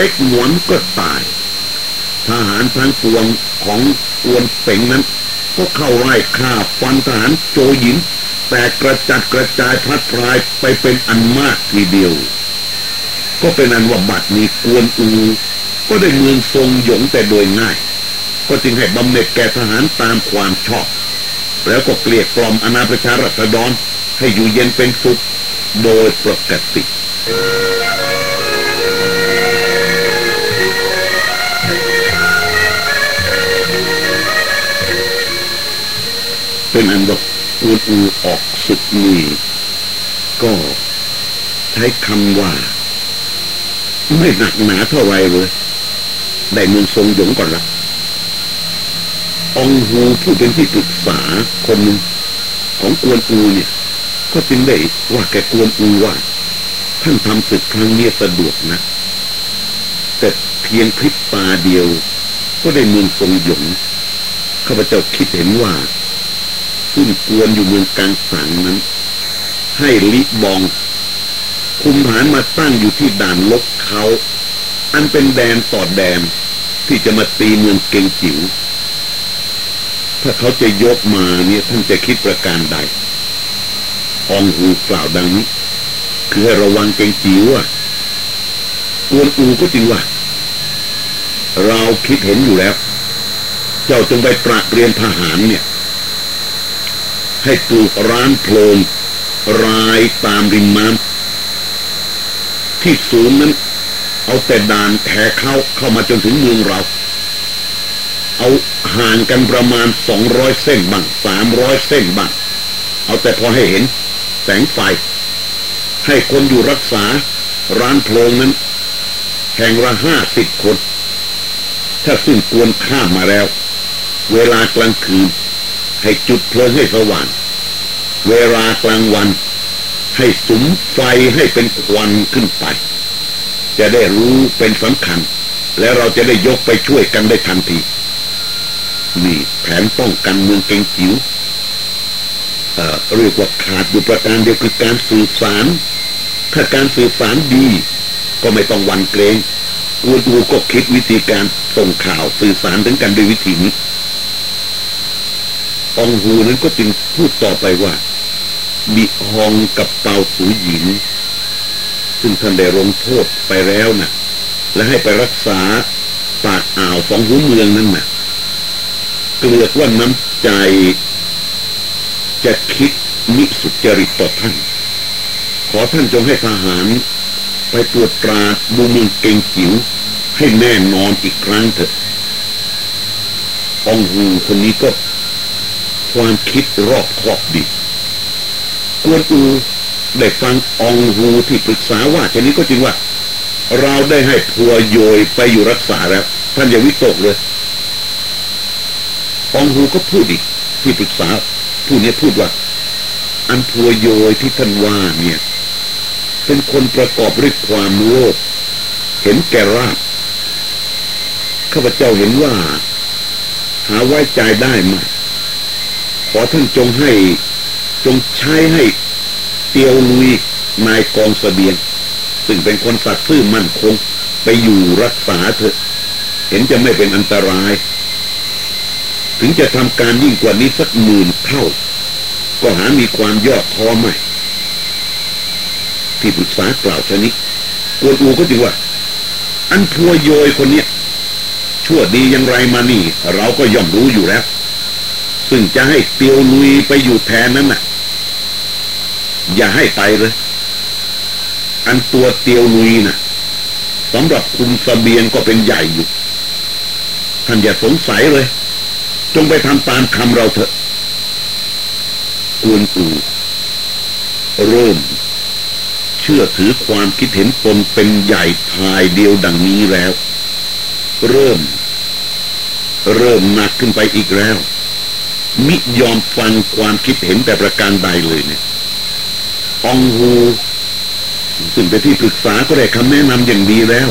เต็กหนวนก็ตาย ทหารทั้งปวงของกวนเป่งนั้น ก็เข้าไล่ฆ่าฟันทหารโจหยิน แต่กระจัดกระจายพัดพรายไปเป็นอันมากทีเดียว ก็เป็นอันว่าบัดนี้กวนอู ก็ได้เมืองทรงหยงแต่โดยง่าย ก็จึงให้บำเหน็จแก่ทหารตามความชอบ แล้วก็เกลียกกล่อมอนาประชารัษฎรให้อยู่เย็นเป็นสุขโดยปกติ อกอูอูออกศึกนี่ก็ใช้คำว่า ไม่หนักหนาเท่าไรเลยได้เมืองทรงหยงก่อนละองฮูผู้เป็นที่ปรึกษาคนหนึ่งของกวนอูเนี่ย ก็จึงได้ว่าแกกวนอูว่า ท่านทำศึกครั้งนี้สะดวกนะแต่เพียงพริบตาเดียว ก็ได้เมืองทรงหยงข้าพเจ้าคิดเห็นว่า ซึ่งกวนอยู่เมืองกลางสังนั้น ให้ลิบอง คุมฐานมาตั้งอยู่ที่ด่านลบเขา อันเป็นแดนต่อแดนที่จะมาตีเมืองเกงจิ๋วถ้าเขาจะยกมาเนี่ยท่านจะคิดประการใดองหูกล่าวดังนี้ คือให้ระวังเกงจิ๋วอะกวนอูก็จริงว่า เราคิดเห็นอยู่แล้ว เจ้าจงไปตระเรียนทหารเนี่ย ให้ปลูกร้านโพลงรายตามริมน้ำที่สูงนั้น เอาแต่ด่านแถเข้าเข้ามาจนถึงเมืองเรา เอาห่างกันประมาณสองร้อยเส้นบ้างสามร้อยเส้นบ้างเอาแต่พอให้เห็น แสงไฟ ให้คนอยู่รักษาร้านโพลงนั้น แห่งละห้าสิบคน ถ้าซึ่งกวนข้ามมาแล้ว เวลากลางคืน ให้จุดเพลิงให้สว่าง เวลากลางวัน ให้สุมไฟให้เป็นควันขึ้นไป จะได้รู้เป็นสำคัญ และเราจะได้ยกไปช่วยกันได้ทันทีนี่แผนป้องกันเมืองเกงจิ๋วเอ่อเรียกว่าขาดอยู่ประการเดียวคือการสื่อสาร ถ้าการสื่อสารดี ก็ไม่ต้องวันเกรงอูดูก็คิดวิธีการส่งข่าวสื่อสารถึงกันด้วยวิธีนี้ องหูนั้นก็จึงพูดต่อไปว่าบิฮองกับเปาสูหญิง ซึ่งท่านได้ลงโทษไปแล้วนะ่ะ และให้ไปรักษาปากอ่าวสองหูเมืองนั้นนะ่ะ เกลือกว่าน้ำใจจะคิดมิสุจริตต่อท่าน ขอท่านจงให้ทหาร ไปตรวจตราดูมืองเก่งจิ๋วให้แน่นอนอีกครั้งเถอะองหูคนนี้ก็ ความคิดรอบคอบดีกวนอูได้ฟังองฮูที่ปรึกษาว่าเช่นี้ก็จริงว่า เราได้ให้พัวโยยไปอยู่รักษาแล้ว ท่านอย่าวิตกเลยองฮูก็พูดอีกที่ปรึกษาผู้นี้พูดว่า อันพัวโยยที่ท่านว่าเนี่ย เป็นคนประกอบด้วยความโลภเห็นแก่ราบข้าพเจ้าเห็นว่า หาไว้ใจได้ไหม ขอท่านจงให้จงใช้ให้เตียวลุยนายกองสเสบียง ซึ่งเป็นคนสัตย์ซื่อมั่นคง ไปอยู่รักษาเถอะ เห็นจะไม่เป็นอันตราย ถึงจะทำการยิ่งกว่านี้สักหมื่นเท่า ก็หามีความยอดท้อไม่ที่ปรึกษากล่าวชนิดกวนอูก็จริงว่า อันพัวโยยคนเนี้ยชั่วดีอย่างไรมานี่ เราก็ย่อมรู้อยู่แล้ว ซึ่งจะให้เตียวลุยไปอยู่แทนนั้นน่ะ อย่าให้ไปเลย อันตัวเตียวลุยน่ะสำหรับคุมสเสบียงก็เป็นใหญ่อยู่ ท่านอย่าสงสัยเลย จงไปทำตามคำเราเถอะกวนอูเริ่ม เชื่อถือความคิดเห็นตนเป็นใหญ่ทายเดียวดังนี้แล้ว เริ่ม เริ่มหนักขึ้นไปอีกแล้ว มิยอมฟังความคิดเห็นแต่ประการใดเลยเนี่ยองฮูซึ่งเป็นที่ปรึกษาก็ได้คำแนะนำอย่างดีแล้ว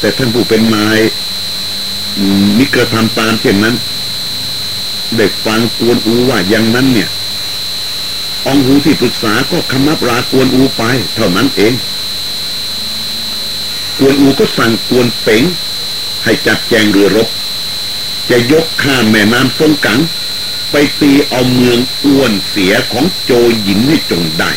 แต่ท่านผู้เป็นนายมิกระทำตามเช่นนั้นได้ฟังกวนอูว่าอย่างนั้นเนี่ยองฮูที่ปรึกษาก็คำนับรากวนอูไป เท่านั้นเอง กวนอูก็สั่งกวนเป๋งให้จัดแจงเรือรบ จะยกข้ามแม่น้ำซงกัง ไปตีเอาเมืองอ้วนเสียของโจหยินให้จงได้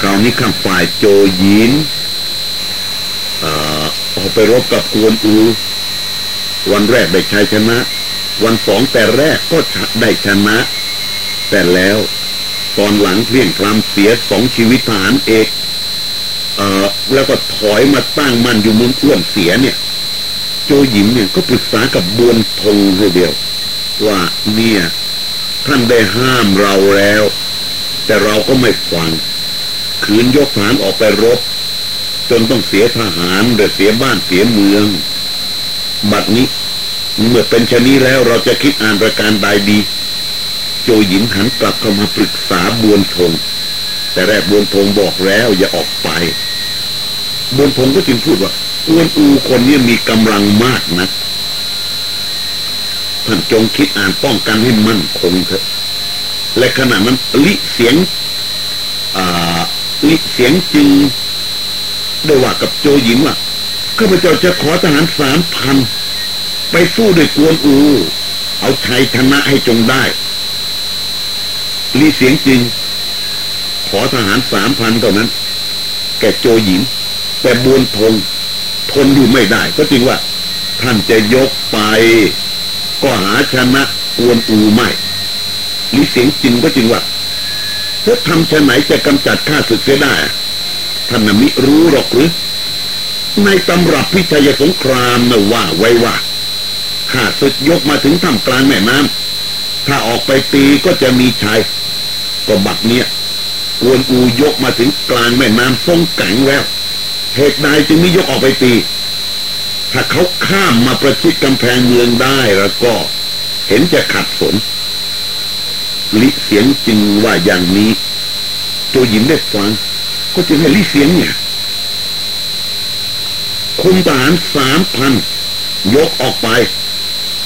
คราวนี้ข้ามฝ่ายโจยินออกไปรบกับกวนอู วันแรกได้ชัยชนะ วันสองแต่แรกก็ได้ชนะ แต่แล้ว ตอนหลังเพี่ยงพลำเสียสองชีวิตทหารเอก แล้วก็ถอยมาตั้งมั่นอยู่เมืองอ้วนเสียเนี่ย โจหยิมเนี่ยก็ปรึกษากับบวนทงเดียว ว่าเนี่ย ท่านได้ห้ามเราแล้ว แต่เราก็ไม่ฟังขืนยกฐานออกไปรบ จนต้องเสียทหารหรือเสียบ้านเสียเมือง บัดนี้เมื่อเป็นชนี้แล้วเราจะคิดอ่านประการใดดี โจหยินหันกลับเข้ามาปรึกษาบวนทงแต่แรกบวนทงบอกแล้วอย่าออกไป บนทงก็จึงพูดว่าอวนอูคนนี้มีกำลังมากนะท่านจงคิดอ่านป้องกันให้มั่นคงเถอะและขณะนั้นลิเสียงลิเสียงจึงได้ว่ากับโจหญิงว่าข้าพเจ้าจะขอทหารสามพันไปสู้ด้วยกวนอู เอาชัยชนะให้จงได้ลีเสียงจริง ขอทหารสามพันเท่านั้น แกโจหญิง แต่บวนทงทนอยู่ไม่ได้ ก็จริงว่า ท่านจะยกไป ก็หาชนะกวนอูไม่ลีเสียงจริงก็จริงว่าถ้าทำชะไหนจะกำจัดข้าศึกเสียได้ท่านนมิรู้หรอกหรือในตำรับพิชัยสงครามนะว่าไว้ว่าข้าศึกยกมาถึงท่ามกลางแม่น้ำถ้าออกไปตีก็จะมีชัยก็บักเนี้ยกวนอูยกมาถึงกลางแม่น้ำทรงแก่งแล้ว เหตุใดจึงไม่ยกออกไปตี ถ้าเขาข้ามมาประชิดกำแพงเมืองได้แล้วก็เห็นจะขัดสน ลิเสียงจริงว่าอย่างนี้ ตัวหญิงได้ฟัง ก็จึงให้ลิเสียงเนี่ยคุมทหารสามพันยกออกไป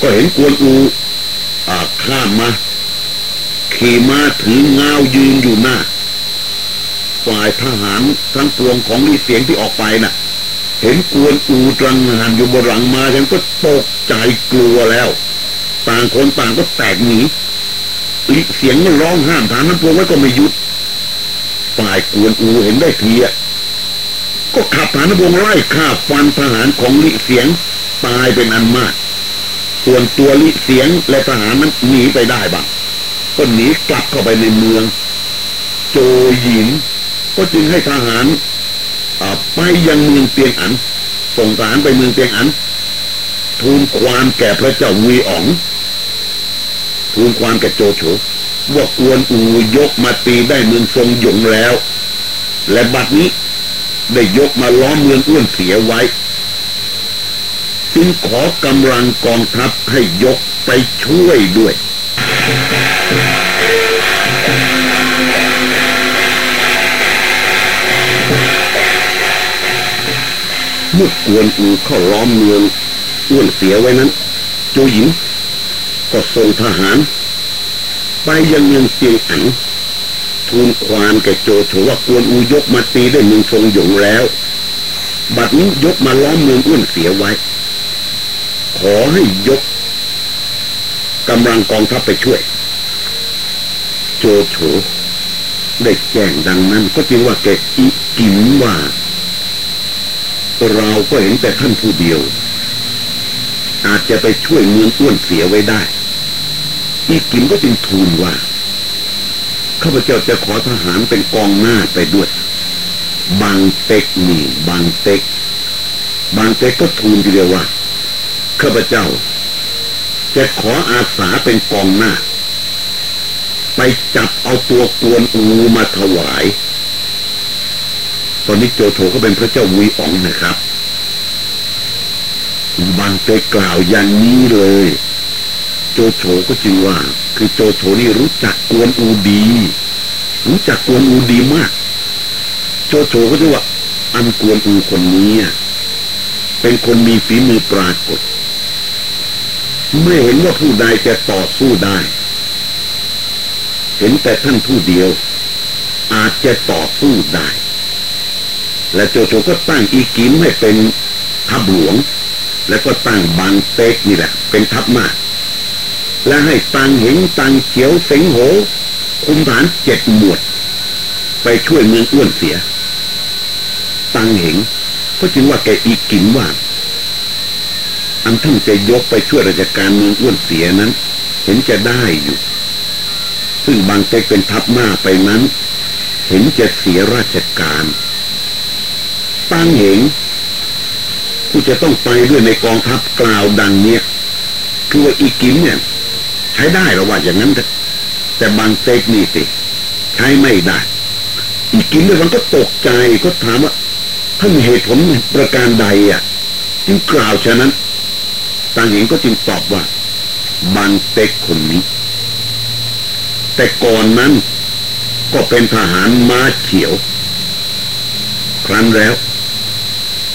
ก็เห็นกวนอูอ่าข้ามมา ขี่มาถือเงายืนอยู่หน้า ฝ่ายทหารทั้งปวงของลิเสียงที่ออกไปนะ่ะ เห็นกวนอูตรังงานอยู่บนหลังมาฉันก็ตกใจกลัวแล้ว ต่างคนต่างก็แตกหนีลิเสียงร้องห้ามฐานนั้นพวกไว้ก็ไม่หยุดฝ่ายกวนอูเห็นได้ทีอะก็ขับฐานวงไล่ฆ่าฟันทหารของลิเสียงตายเป็นอันมาก ส่วนตัวลิเสียงและทหารนั้นหนีไปได้บ้างก็หนีกลับเข้าไปในเมือง โจหยิน ก็จึงให้ทหารไปยังเมืองเตียงอัน ส่งทหารไปเมืองเตียงอัน ทูลความแก่พระเจ้าวีอ๋อง ทูลความแก่โจโฉว่ากวนอูยกมาตีได้เมืองทรงหยงแล้ว และบัดนี้ได้ยกมาล้อมเมืองอ้วนเสียไว้ จึงขอกำลังกองทัพให้ยกไปช่วยด้วย เมื่อกวนอูเข้าล้อมเมืองอ้วนเสียไว้นั้นโจหญิงก็ส่งทหาร ไปยังเมืองเซียงอันทูลความแก่โจโฉว่ากวนอูยกมาตีได้เมืองทรงหยงแล้ว บัดนี้ยกมาล้อมเมืองอ้วนเสียไว้ ขอให้ยกกำลังกองทัพไปช่วย โจโฉได้แจ้งดังนั้นก็จริงว่าแกอีกินว่า เราก็เห็นแต่ท่านผู้เดียว อาจจะไปช่วยเมืองอ้วนเสียไว้ได้อีกิมก็จึงทูลว่าข้าพเจ้าจะขอทหารเป็นกองหน้าไปด้วยบางเต็กนี่บางเต็ก บางเต็กก็ทูลทีเดียวว่าข้าพเจ้า จะขออาสาเป็นกองหน้า ไปจับเอาตัวกวนอูมาถวาย ตอนนี้โจโฉก็เป็นพระเจ้าวีอ๋องนะครับบางเตกล่าวอย่างนี้เลย โจโฉก็จึงว่า คือโจโฉนี่รู้จักกวนอูดี รู้จักกวนอูดีมาก โจโฉก็จะว่า อันกวนอูคนนี้เป็นคนมีฝีมือปรากฏ ไม่เห็นว่าผู้ใดจะต่อสู้ได้ เห็นแต่ท่านผู้เดียว อาจจะต่อสู้ได้ และโจโฉก็ตั้งอีกิมให้เป็นทัพหลวง แล้วก็ตั้งบางเต็กนี่แหละ เป็นทัพมากและให้ตังเห็นตังเขียวเสงโห คุมฐานเจ็ดหมวด ไปช่วยเมืองอ้วนเสีย ตังเห็นก็จึงว่าแกอีกิมว่าอันท่านจะยกไปช่วยราชการเมืองอ้วนเสียนั้น เห็นจะได้อยู่ ซึ่งบางเต็กเป็นทัพหน้าไปนั้น เห็นจะเสียราชการ ตั้งเห็นผู้จะต้องไปด้วยในกองทัพกล่าวดังเนี้ยคือว่าอีกิมเนี่ย ใช้ได้หรอว่าอย่างนั้นแต่แต่บางเต็กนี่สิใช้ไม่ได้ อีกิมเนี่ยมันก็ตกใจก็ถามว่าท่านเหตุผลประการใดอะจึงกล่าวฉะนั้นต่างเห็นก็จึงตอบว่าบางเต็กคนนี้ แต่ก่อนนั้นก็เป็นทหารม้าเขียว ครั้นแล้ว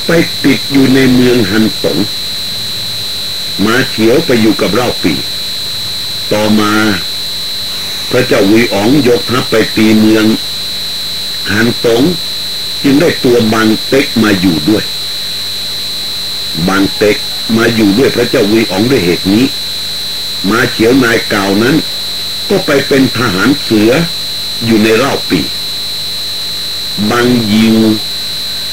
ไปติดอยู่ในเมืองฮันตงมาเขียวไปอยู่กับเล่าปี ต่อมาพระเจ้าวีอ๋องยกทัพไปตีเมืองฮันตงจึงได้ตัวบางเต็กมาอยู่ด้วย บางเต็กมาอยู่ด้วยพระเจ้าวีอ๋องด้วยเหตุนี้ มาเขียวนายเก่านั้น ก็ไปเป็นทหารเสืออยู่ในเรอบปีบางยิว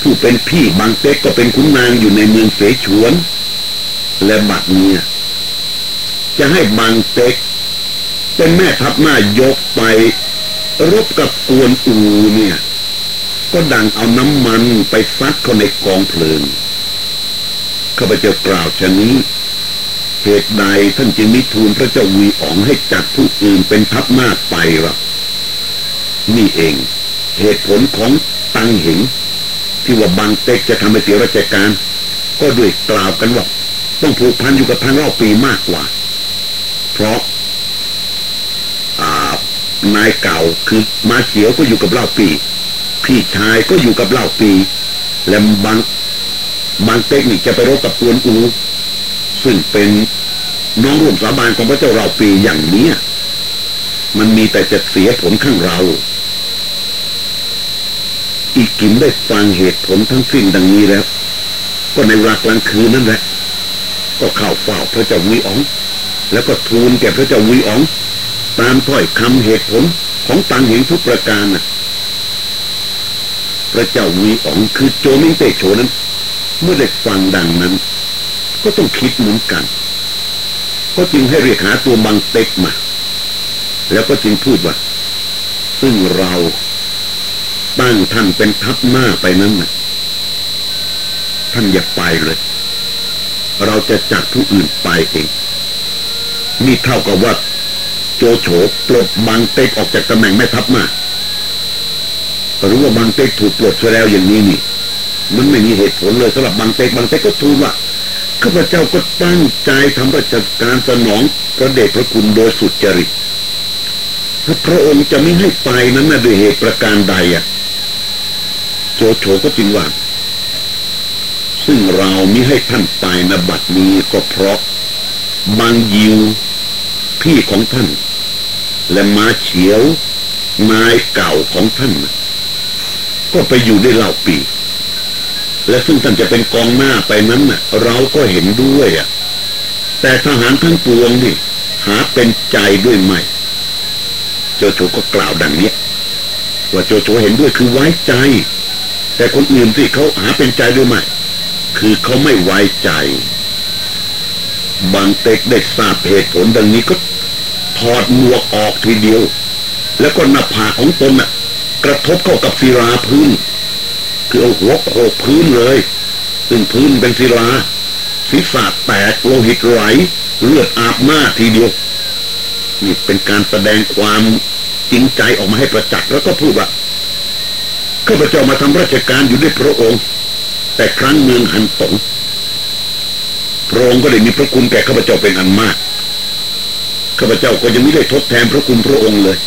ผู้เป็นพี่บางเต็กก็เป็นขุนนางอยู่ในเมืองเสฉวน และบัดนี้จะให้บางเต็ก เป็นแม่ทัพหน้ายกไป รบกับกวนอูเนี่ย ก็ดังเอาน้ำมันไปซัดเขาในกองเพลิงข้าพเจ้ากล่าวชะนี้ เหตุใดท่านจึงมิทูลพระเจ้าวีอ๋องให้จัดผู้อื่นเป็นทัพหน้าไปล่ะนี่เอง เหตุผลของตังหิง ที่ว่าบางเต็กจะทำให้เสียราชการ ก็ด้วยกล่าวกันว่าต้องผูกพันอยู่กับทางรอบปีมากกว่า เพราะนายเก่าคือมาเขียวก็อยู่กับเล่าปี พี่ชายก็อยู่กับเล่าปี และบางบางเทคนิคจะไปรบกับกวนอู ซึ่งเป็นน้องร่วมสาบานของพระเจ้าเราปีอย่างนี้มันมีแต่จะเสียผลข้างเรา อีกกินได้ฟังเหตุผลทั้งสิ้นดังนี้แล้ว ก็ในเวลากลางคืนนั่นแหละ ก็เข้าเฝ้าพระเจ้าวีอ๋อง แล้วก็ทูลแก่พระเจ้าวีอ๋อง ตามถ้อยคำเหตุผลของตังเหงทุกประการน่ะ พระเจ้าวีอ๋องคือโจมิงเตโฉนั้น เมื่อได้ฟังดังนั้น ก็ต้องคิดเหมือนกัน ก็จึงให้เรียกหาตัวบังเต็กมา แล้วก็จึงพูดว่า ซึ่งเรา ตั้งท่านเป็นทัพหน้าไปนั้นนะท่านอย่าไปเลย เราจะจัดผู้อื่นไปเอง นี่เท่ากับว่า โจโฉปลดบังเต็กออกจากตำแหน่งแม่ทัพมารู้ว่าบังเต็กถูกปลดไปแล้วอย่างนี้นี่ มันไม่มีเหตุผลเลยสำหรับบางเตกบางเตกก็ทูลว่าข้าพเจ้าก็ตั้งใจทำราชการสนองพระเดชพระคุณโดยสุจริตพระองค์จะไม่ให้ไปนั้นนะด้วยเหตุประการใดอะ โจโฉก็จริงว่า ซึ่งเรามิให้ท่านไปนบัดนี้ก็เพราะบางยิวพี่ของท่าน และมาเฉียวนายเก่าของท่าน ก็ไปอยู่ได้เล่าปี และซึ่งท่านจะเป็นกองหน้าไปนั้นน่ะ เราก็เห็นด้วยอะ แต่ทหารทั้งปวงนี่ หาเป็นใจด้วยไหมโจโฉก็กล่าวดังนี้ว่าโจโฉเห็นด้วยคือไว้ใจ แต่คนอื่นที่เขาหาเป็นใจด้วยไหมคือเขาไม่ไว้ใจ บางเต็กได้ทราบเหตุผลดังนี้ก็ถอดหมวกออกทีเดียว แล้วก็หน้าผากของตนน่ะ กระทบเข้ากับศิลาพื้น คือเอาหัวโขกพื้นเลย ซึ่งพื้นเป็นศิลาศีรษะแตกโลหิตไหลเลือดอาบหน้าทีเดียว นี่เป็นการแสดงความจริงใจออกมาให้ประจักษ์แล้วก็พูดว่า ข้าพเจ้ามาทำราชการอยู่ด้วยพระองค์ แต่ครั้งเมืองหันตงพระองค์ก็ได้มีพระคุณแก่ข้าพเจ้าเป็นอันมากข้าพเจ้าก็ยังไม่ได้ทดแทนพระคุณพระองค์เลย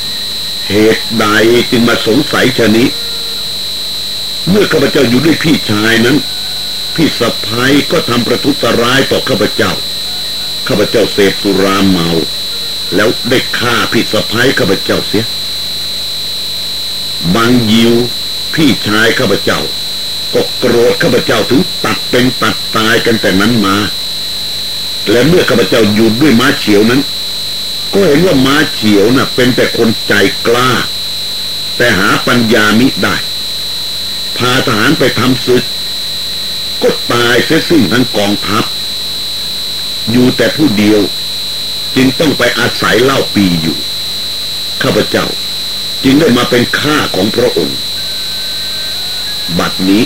เหตุใดจึงมาสงสัยชนี้ เมื่อข้าพเจ้าอยู่ด้วยพี่ชายนั้น พี่สะพ้ายก็ทำประทุษร้ายต่อข้าพเจ้าข้าพเจ้าเสพสุราเมา แล้วได้ฆ่าผิดสะพ้ายข้าพเจ้าเสียบางยิว พี่ชายข้าพเจ้า ก็โกรธข้าพเจ้าถึงตัดเป็นตัดตายกันแต่นั้นมา และเมื่อข้าพเจ้าอยู่ด้วยม้าเฉียวนั้น ก็เห็นว่าม้าเฉียวนะ่ะ เป็นแต่คนใจกล้า แต่หาปัญญามิได้ พาทหารไปทำศึก ก็ตายเสียสิ้นทั้งกองทัพ อยู่แต่ผู้เดียว จึงต้องไปอาศัยเล่าปีอยู่ ข้าพเจ้า จึงได้มาเป็นข้าของพระองค์ บัดนี้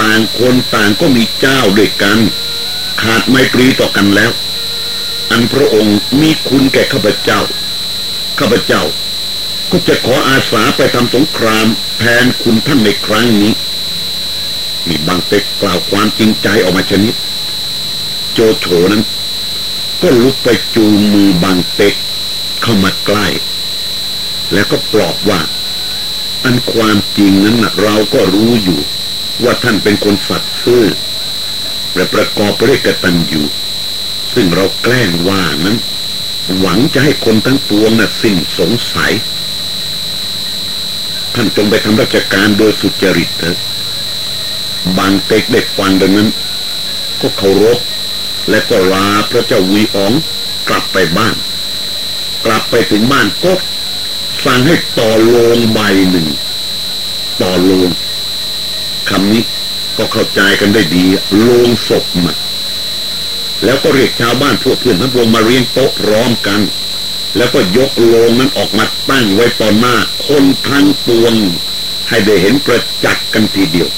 ต่างคนต่างก็มีเจ้าด้วยกัน ขาดไมตรีต่อกันแล้ว อันพระองค์มีคุณแก่ข้าพเจ้า ข้าพเจ้า ก็จะขออาสาไปทำสงครามแทนคุณท่านในครั้งนี้ มีบางเต็กกล่าวความจริงใจออกมาชนิด โจโฉนั้น ก็ลุกไปจูงมือบางเต็กเข้ามาใกล้ แล้วก็ปลอบว่า อันความจริงนั้นนะเราก็รู้อยู่ ว่าท่านเป็นคนสัตย์ซื่อและประกอบไปด้วยกตัญญูซึ่งเราแกล้งว่านั้น หวังจะให้คนทั้งปวงนะ่ะสิ้นสงสัย ท่านจงไปทำราชการโดยสุจริตเถอะบางเต็กได้ฟังดังนั้น ก็เคารพและก็ลาพระเจ้าวีอองกลับไปบ้าน กลับไปถึงบ้านก็ สั่งให้ต่อโลงใบหนึ่ง ต่อโลงคำนี้ก็เข้าใจกันได้ดี โลงศพมาแล้วก็เรียกชาวบ้านพวกเพื่อนทั้งวงมาเรียงโต๊ะร้อมกัน แล้วก็ยกโลงนั้นออกมาตั้งไว้ต่อหน้าคนทั้งปวงให้ได้เห็นประจักษ์กันทีเดียว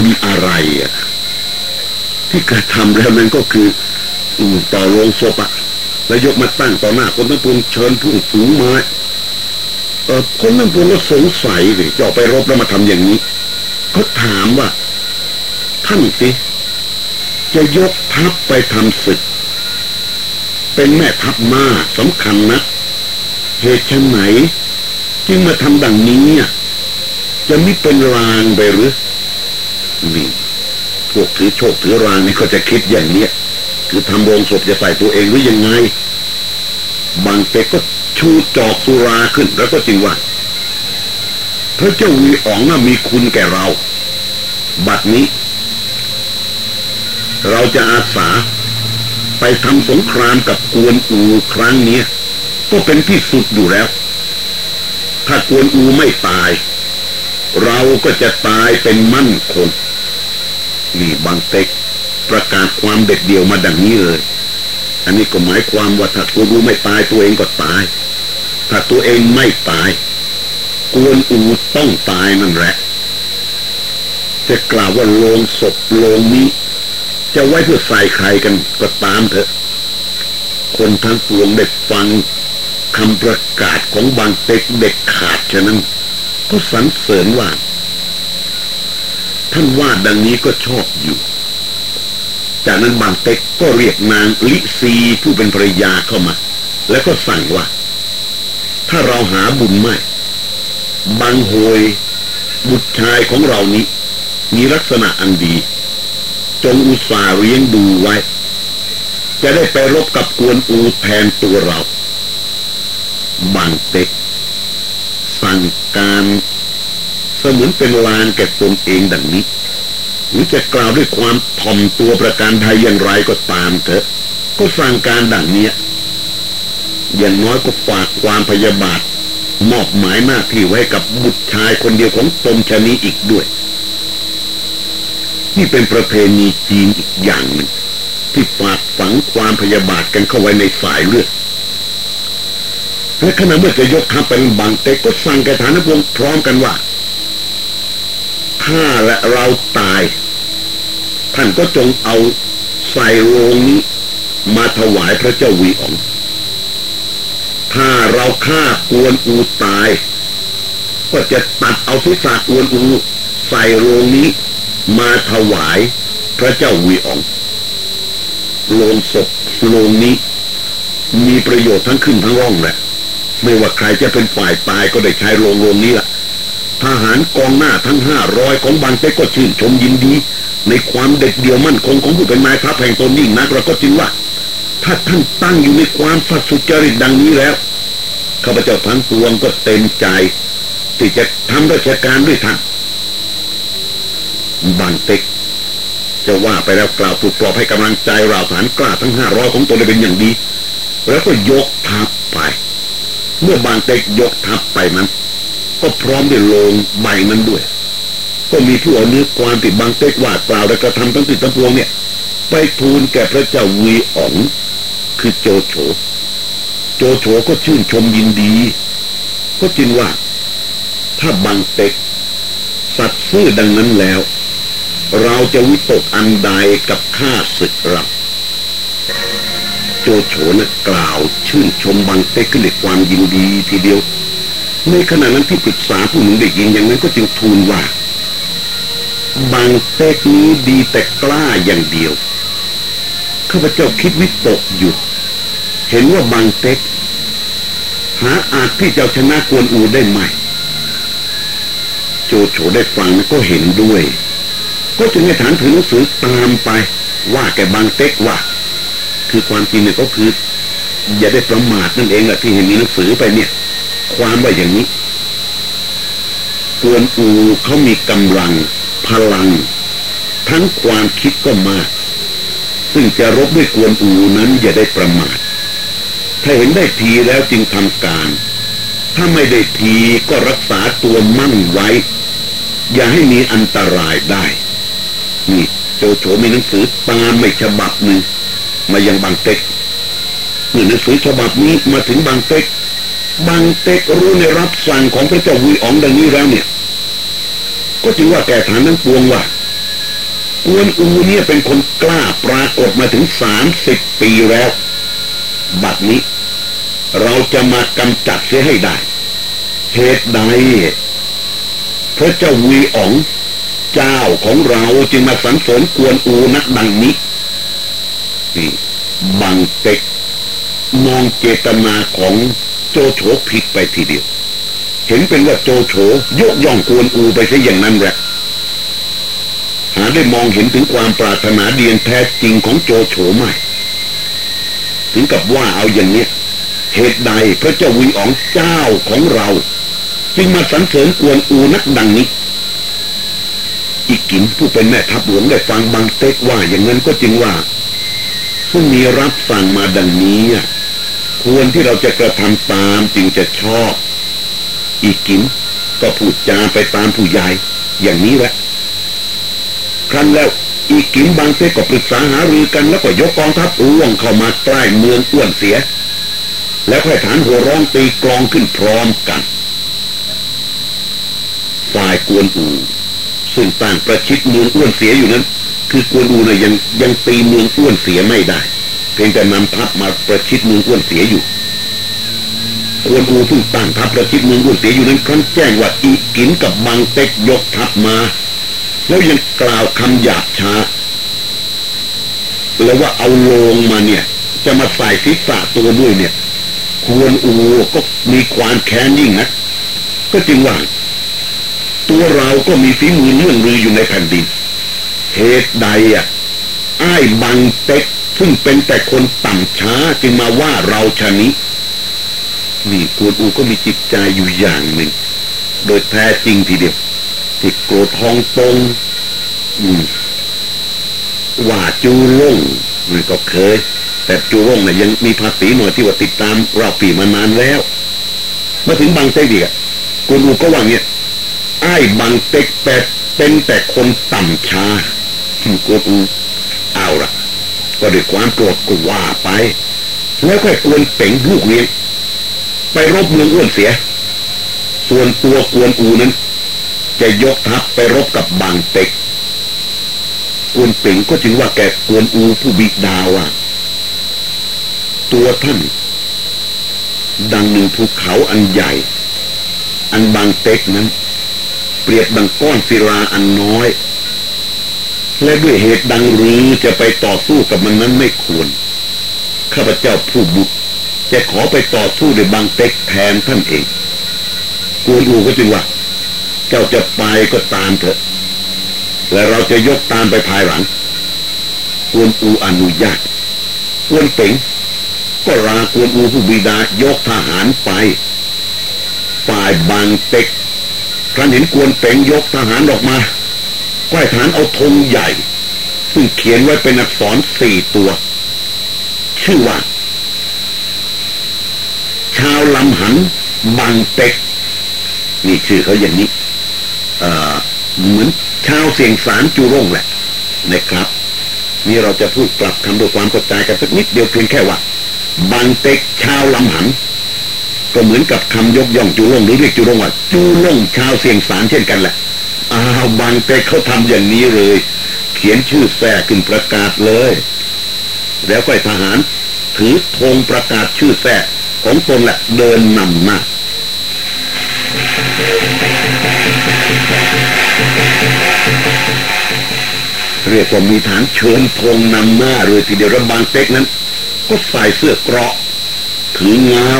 ทำอะไรอะที่กระทำแล้วนั้นก็คือ อืต่อโรงศพอะแล้วยกมาตั้งต่อหน้าคนทั้งปวงเชิญผู้สูงมาเออคนทั้งปวงก็สงสัยเลยจะออกไปรบแล้วมาทำอย่างนี้เขาถามว่า ท่านสิจะยกทัพไปทำศึก เป็นแม่ทัพมาสำคัญนะเหตุชนไหนจึงมาทำดังนี้อะจะไม่เป็นรางไปหรือ นี่พวกถือโชคถือรางนี่ก็จะคิดอย่างเนี้ยคือทำโรงศพจะใส่ตัวเองหรือยังไง บางเต็กก็ชูจอกสุราขึ้นแล้วก็จริงว่าพระเจ้าวีอ๋องน่ะมีคุณแก่เรา บัดนี้ เราจะอาสาไปทำสงครามกับกวนอูครั้งเนี้ยก็เป็นที่สุดอยู่แล้ว ถ้ากวนอูไม่ตาย เราก็จะตายเป็นมั่นคง นี่บางเต็กประกาศความเด็ดเดี่ยวมาดังนี้เลย อันนี้ก็หมายความว่าถ้ากูรู้ไม่ตายตัวเองก็ตาย ถ้าตัวเองไม่ตาย กวนอูต้องตายนั่นแหละ จะกล่าวว่าโลงศพโลงนี้ จะไว้เพื่อใส่ใครกันก็ตามเถอะ คนทั้งปวงได้ฟังคำประกาศของบางเต็กเด็กขาดฉะนั้น ก็สรรเสริญว่า ท่านว่าดังนี้ก็ชอบอยู่ จากนั้นบางเต็กก็เรียกนางลิซีผู้เป็นภรรยาเข้ามา แล้วก็สั่งว่า ถ้าเราหาบุญไม่บางโหยบุตรชายของเรานี้ มีลักษณะอันดี จงอุตส่าห์เลี้ยงดูไว้ จะได้ไปรบกับกวนอูแทนตัวเราบางเต็กสั่งการ เสมือนเป็นลางแก่ตนเองดังนี้ หรือจะกล่าวด้วยความถ่อมตัวประการใดอย่างไรก็ตามเถอะ ก็สั่งการดังเนี้ยอย่างน้อยก็ฝากความพยาบาท มอบหมายหน้าที่ไว้กับบุตรชายคนเดียวของตนชนีอีกด้วย นี่เป็นประเพณีจีนอีกอย่างหนึ่งที่ฝากฝังความพยาบาทกันเข้าไว้ในสายเลือดและขณะเมื่อจะยกทัพเป็นบางเต็กก็สั่งแกฐานพวงพร้อมกันว่า ถ้าและเราตาย ท่านก็จงเอาใส่โรงนี้มาถวายพระเจ้าวีออง ถ้าเราฆ่ากวนอูตาย ก็จะตัดเอาศีรษะกวนอูใส่โรงนี้มาถวายพระเจ้าวีอองโรงศพโรงนี้ มีประโยชน์ทั้งขึ้นทั้งร่องแหละ ไม่ว่าใครจะเป็นฝ่ายตายก็ได้ใช้โรงโรงนี้ละ ทหารกองหน้าทั้งห้าร้อยของบางเต้ก็ชื่นชมยินดี ในความเด็ดเดี่ยวมั่นคงของผู้เป็นนายทัพแห่งตนยิ่งนักเราก็จึงว่า ถ้าท่านตั้งอยู่ในความสัตย์สุจริตดังนี้แล้วข้าพเจ้าทั้งปวงก็เต็มใจ ที่จะทำราชการด้วยท่านบางเต็กจะว่าไปแล้วกล่าวปลุกปลอบให้กำลังใจเราฐานกล้าทั้งห้าร้อยของตนได้เป็นอย่างดี แล้วก็ยกทัพไป เมื่อบางเต็กยกทัพไปนั้น ก็พร้อมด้วยลงใบนั้นด้วย ก็มีผู้เอาเนื้อความติดบางเต็กว่ากล่าวและกระทำทั้งติดทั้งปวงเนี่ย ไปทูลแก่พระเจ้าวีอ๋อง คือโจโฉ โจโฉก็ชื่นชมยินดี ก็จึงว่า ถ้าบางเต็ก สัตว์ซื่อดังนั้นแล้ว เราจะวิตกอันใดกับข้าศึกเราโจโฉน่ะกล่าว ชื่นชมบางเต็กขึ้นด้วยความยินดีทีเดียว ในขณะนั้นที่ปรึกษาผู้หนึ่งเด็กหญิงอย่างนั้นก็จึงทูลว่า บางเต็กนี้ดีแต่กล้าอย่างเดียวข้าพเจ้าคิดวิตกอยู่ เห็นว่าบางเต็ก หาอาจที่จะชนะกวนอูได้ไหมโจโฉได้ฟังก็เห็นด้วย ก็จึงให้ฐานถือหนังสือตามไป ว่าแกบางเต็กว่า คือความจริงเนี่ยก็คือ อย่าได้ประมาทนั่นเองแหละที่เห็นมีหนังสือไปเนี่ย ความว่าอย่างนี้กวนอูเขามีกำลัง พลัง ทั้งความคิดก็มาก ซึ่งจะรบด้วยกวนอูนั้นอย่าได้ประมาท ถ้าเห็นได้ทีแล้วจึงทำการ ถ้าไม่ได้ทีก็รักษาตัวมั่นไว้ อย่าให้มีอันตรายได้ นี่โจโฉมีหนังสือตามไม่ฉบับหนึ่งมายังบางเต็กเมื่อหนังสือฉบับนี้มาถึงบางเต็ก บางเต็กรู้ในรับสั่งของพระเจ้าวีอ๋องดังนี้แล้วเนี่ย ก็จึงว่าแก่ฐานนั้นปวงว่ากวนอูเนี่ยเป็นคนกล้าปรากฏมาถึงสามสิบปีแล้ว บัดนี้ เราจะมากำจัดเสียให้ได้ เหตุใดพระเจ้าวีอ๋อง เจ้าของเราจึงมาสรรเสริญกวนอูนักดังนี้บังเต็กมองเจตนาของ โจโฉผิดไปทีเดียว เห็นเป็นว่าโจโฉยกย่องกวนอูไปซะอย่างนั้นแหละหาได้มองเห็นถึงความปรารถนาเดียนแท้จริงของโจโฉไม่ ถึงกับว่าเอาอย่างเนี้ยเหตุใดพระเจ้าวีอ๋องเจ้าของเรา จึงมาสรรเสริญกวนอูนักดังนี้ อีกกินผู้เป็นแม่ทัพหลวงได้ฟังบางเต็กว่าอย่างนั้นก็จึงว่าผู้มีรับสั่งมาดังนี้ ควรที่เราจะกระทำตามจึงจะชอบ อีกกินก็พูดจาไปตามผู้ใหญ่อย่างนี้แหละ ครั้นแล้วอีกกินบางเต้ก็ปรึกษาหารือกันแล้วก็ยกกองทัพอ้วงเข้ามาใกล้เมืองอ้วนเสีย แล้วค่อยฐานหัวร้องตีกลองขึ้นพร้อมกัน ฝ่ายกวนอูซึ่งต่างประชิดเมืองอ้วนเสียอยู่นั้น คือกวนอูนี่ยยังยังตีเมืองอ้วนเสียไม่ได้ พียงแต่นำทัพมาประชิดเมืองอ้วนเสียอยู่กวนอูซึ่งตั้งทัพประชิดเมืองอ้วนเสียอยู่นั้นครั้นแจ้งว่าอีกินกับบางเต็กยกทัพมา แล้วยังกล่าวคำหยาบช้า แล้วว่าเอาลงมาเนี่ย จะมาใส่ศีรษะตัวด้วยเนี่ย ควรอูก็มีความแค้นยิ่งนะก็จึงว่า ตัวเราก็มีฝีมือเลื่องลืออยู่ในแผ่นดินเหตุใดอะไอ้บังเต็ก ซึ่งเป็นแต่คนต่ำช้าจึงมาว่าเราชะนี้นี่กวนอูก็มีจิตใจอยู่อย่างหนึ่ง โดยแท้จริงทีเดียวที่โกรธทองตรงอืมว่าจูร่งมันก็เคย แต่จูร่งเนี่ยยังมีภาษีหน่อยที่ว่าติดตามเราปีมานานแล้วมาถึงบางเต็กดีกอะกวนอูก็ว่าเนี่ยไอ้บางเต็กแต่เป็นแต่คนต่ำช้ากูอูเอาละ ก็ด้วยความโกรธก็ว่าไป แล้วค่อยกวนเป่งลูกเลี้ยงไปรบเมืองอ้วนเสีย ส่วนตัวกวนอูนั้น จะยกทัพไปรบกับบางเต็กกวนเป่งก็จึงว่าแกกวนอูผู้บิดาว่า ตัวท่าน ดังหนึ่งภูเขาอันใหญ่ อันบางเต็กนั้น เปรียบดังก้อนศิลาอันน้อย และด้วยเหตุดังรือจะไปต่อสู้กับมันนั้นไม่ควร ข้าพเจ้าผู้บุตรจะขอไปต่อสู้ในบางเต็กแทนท่านเองกวนอูก็จึงว่า เจ้าจะไปก็ตามเถอะ และเราจะยกตามไปภายหลังกวนอูอนุญาตกวนเป๋งก็รากวนอูผู้บิดายกทหารไป ฝ่ายบางเต็กครั้นเห็นกวนเป๋งยกทหารออกมา ก้อยฐานเอาธงใหญ่ ซึ่งเขียนไว้เป็นอักษรสี่ตัว ชื่อว่า ชาวลำหันบางเต็กนี่ชื่อเขาอย่างนี้เอ่อเหมือนชาวเสียงสารจูร่งแหละนะครับ นี่เราจะพูดกลับคำด้วยความเข้าใจกันสักนิดเดียวเพียงแค่ว่าบางเต็กชาวลำหัน ก็เหมือนกับคำยกย่องจูร่งหรือเรียกจูร่งว่าจูร่งชาวเสียงสารเช่นกันแหละาวบางเต็กเขาทำอย่างนี้เลย เขียนชื่อแท้ขึ้นประกาศเลย แล้วก็ทหาร ถือธงประกาศชื่อแท้ของตนแหละเดินนำหน้าเรียกว่ามีฐานเชิญธงนำหน้าเลยทีเดียวระบางเต็กนั้น ก็ใส่เสื้อเกราะ ถือเงา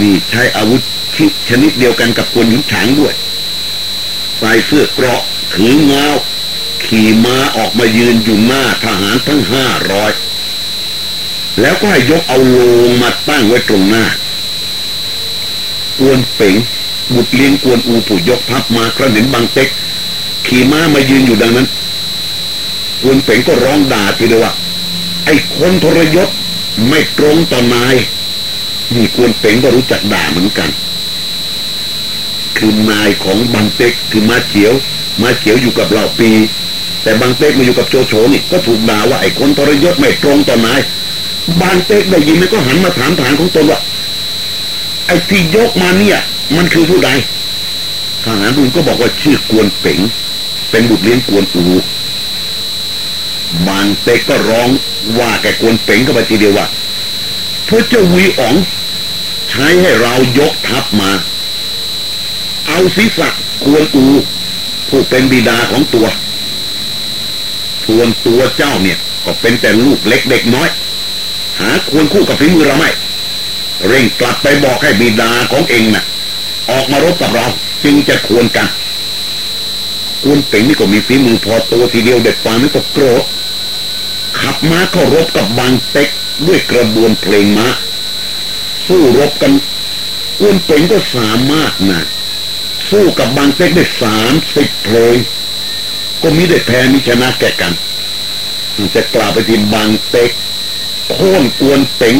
นี่ใช้อาวุธชนิดเดียวกันกับคนหญิงฉางด้วย ใส่เสื้อเกราะถือเงาขี่ม้าออกมายืนอยู่หน้าทหารทั้งห้าร้อยแล้วก็ให้ยกเอาโลงมาตั้งไว้ตรงหน้ากวนเป่งบุตรเลี้ยงกวนอูผู้ยกทัพมาครั้นเห็นบางเต็ก ขี่ม้ามายืนอยู่ดังนั้นกวนเป่งก็ร้องด่าทีเดียวว่าไอ้คนทรยศไม่ตรงต่อนายนี่กวนเป่งก็รู้จักด่าเหมือนกัน คือนายของบางเต็กคือมาเขียว มาเขียวอยู่กับเราปี แต่บางเต็กมาอยู่กับโจโฉนี่ก็ถูกด่าว่าไอ้คนทรยศไม่ตรงต่อนายบางเต็กได้ยินมันก็หันมาถามฐานของตนว่าไอ้ที่ยกมาเนี่ย มันคือผู้ใดทหารบุญก็บอกว่าชื่อกวนเป๋ง เป็นบุตรเลี้ยงกวนอูบางเต็กก็ร้องว่าแกกวนเป๋งก็ไปทีเดียวว่าเพื่อเจ้าวีอ๋อง ใช้ให้เรายกทัพมา เอาศีรษะกวนอู ผู้เป็นบิดาของตัวส่วนตัวเจ้าเนี่ย ก็เป็นแต่ลูกเล็กเด็กน้อย หาควรคู่กับฝีมือเราไม่เร่งกลับไปบอกให้บิดาของเองนะ่ะ ออกมารบกับเราจึงจะควรกันกวนเป่งนี่ก็มีฝีมือพอตัวทีเดียวเด็ดฟางนั้นก็โกรธขับม้าเข้ารบกับบางเต็กด้วยกระบวนเพลงม้าสู้รบกันกวนเป่งก็สามารถนะ สู้กับบางเต็กได้สามสิบเพลงก็มีได้แพ้มิชนะแก่กันจะกล่าวไปที่บางเต็กโค่นกวนเป่ง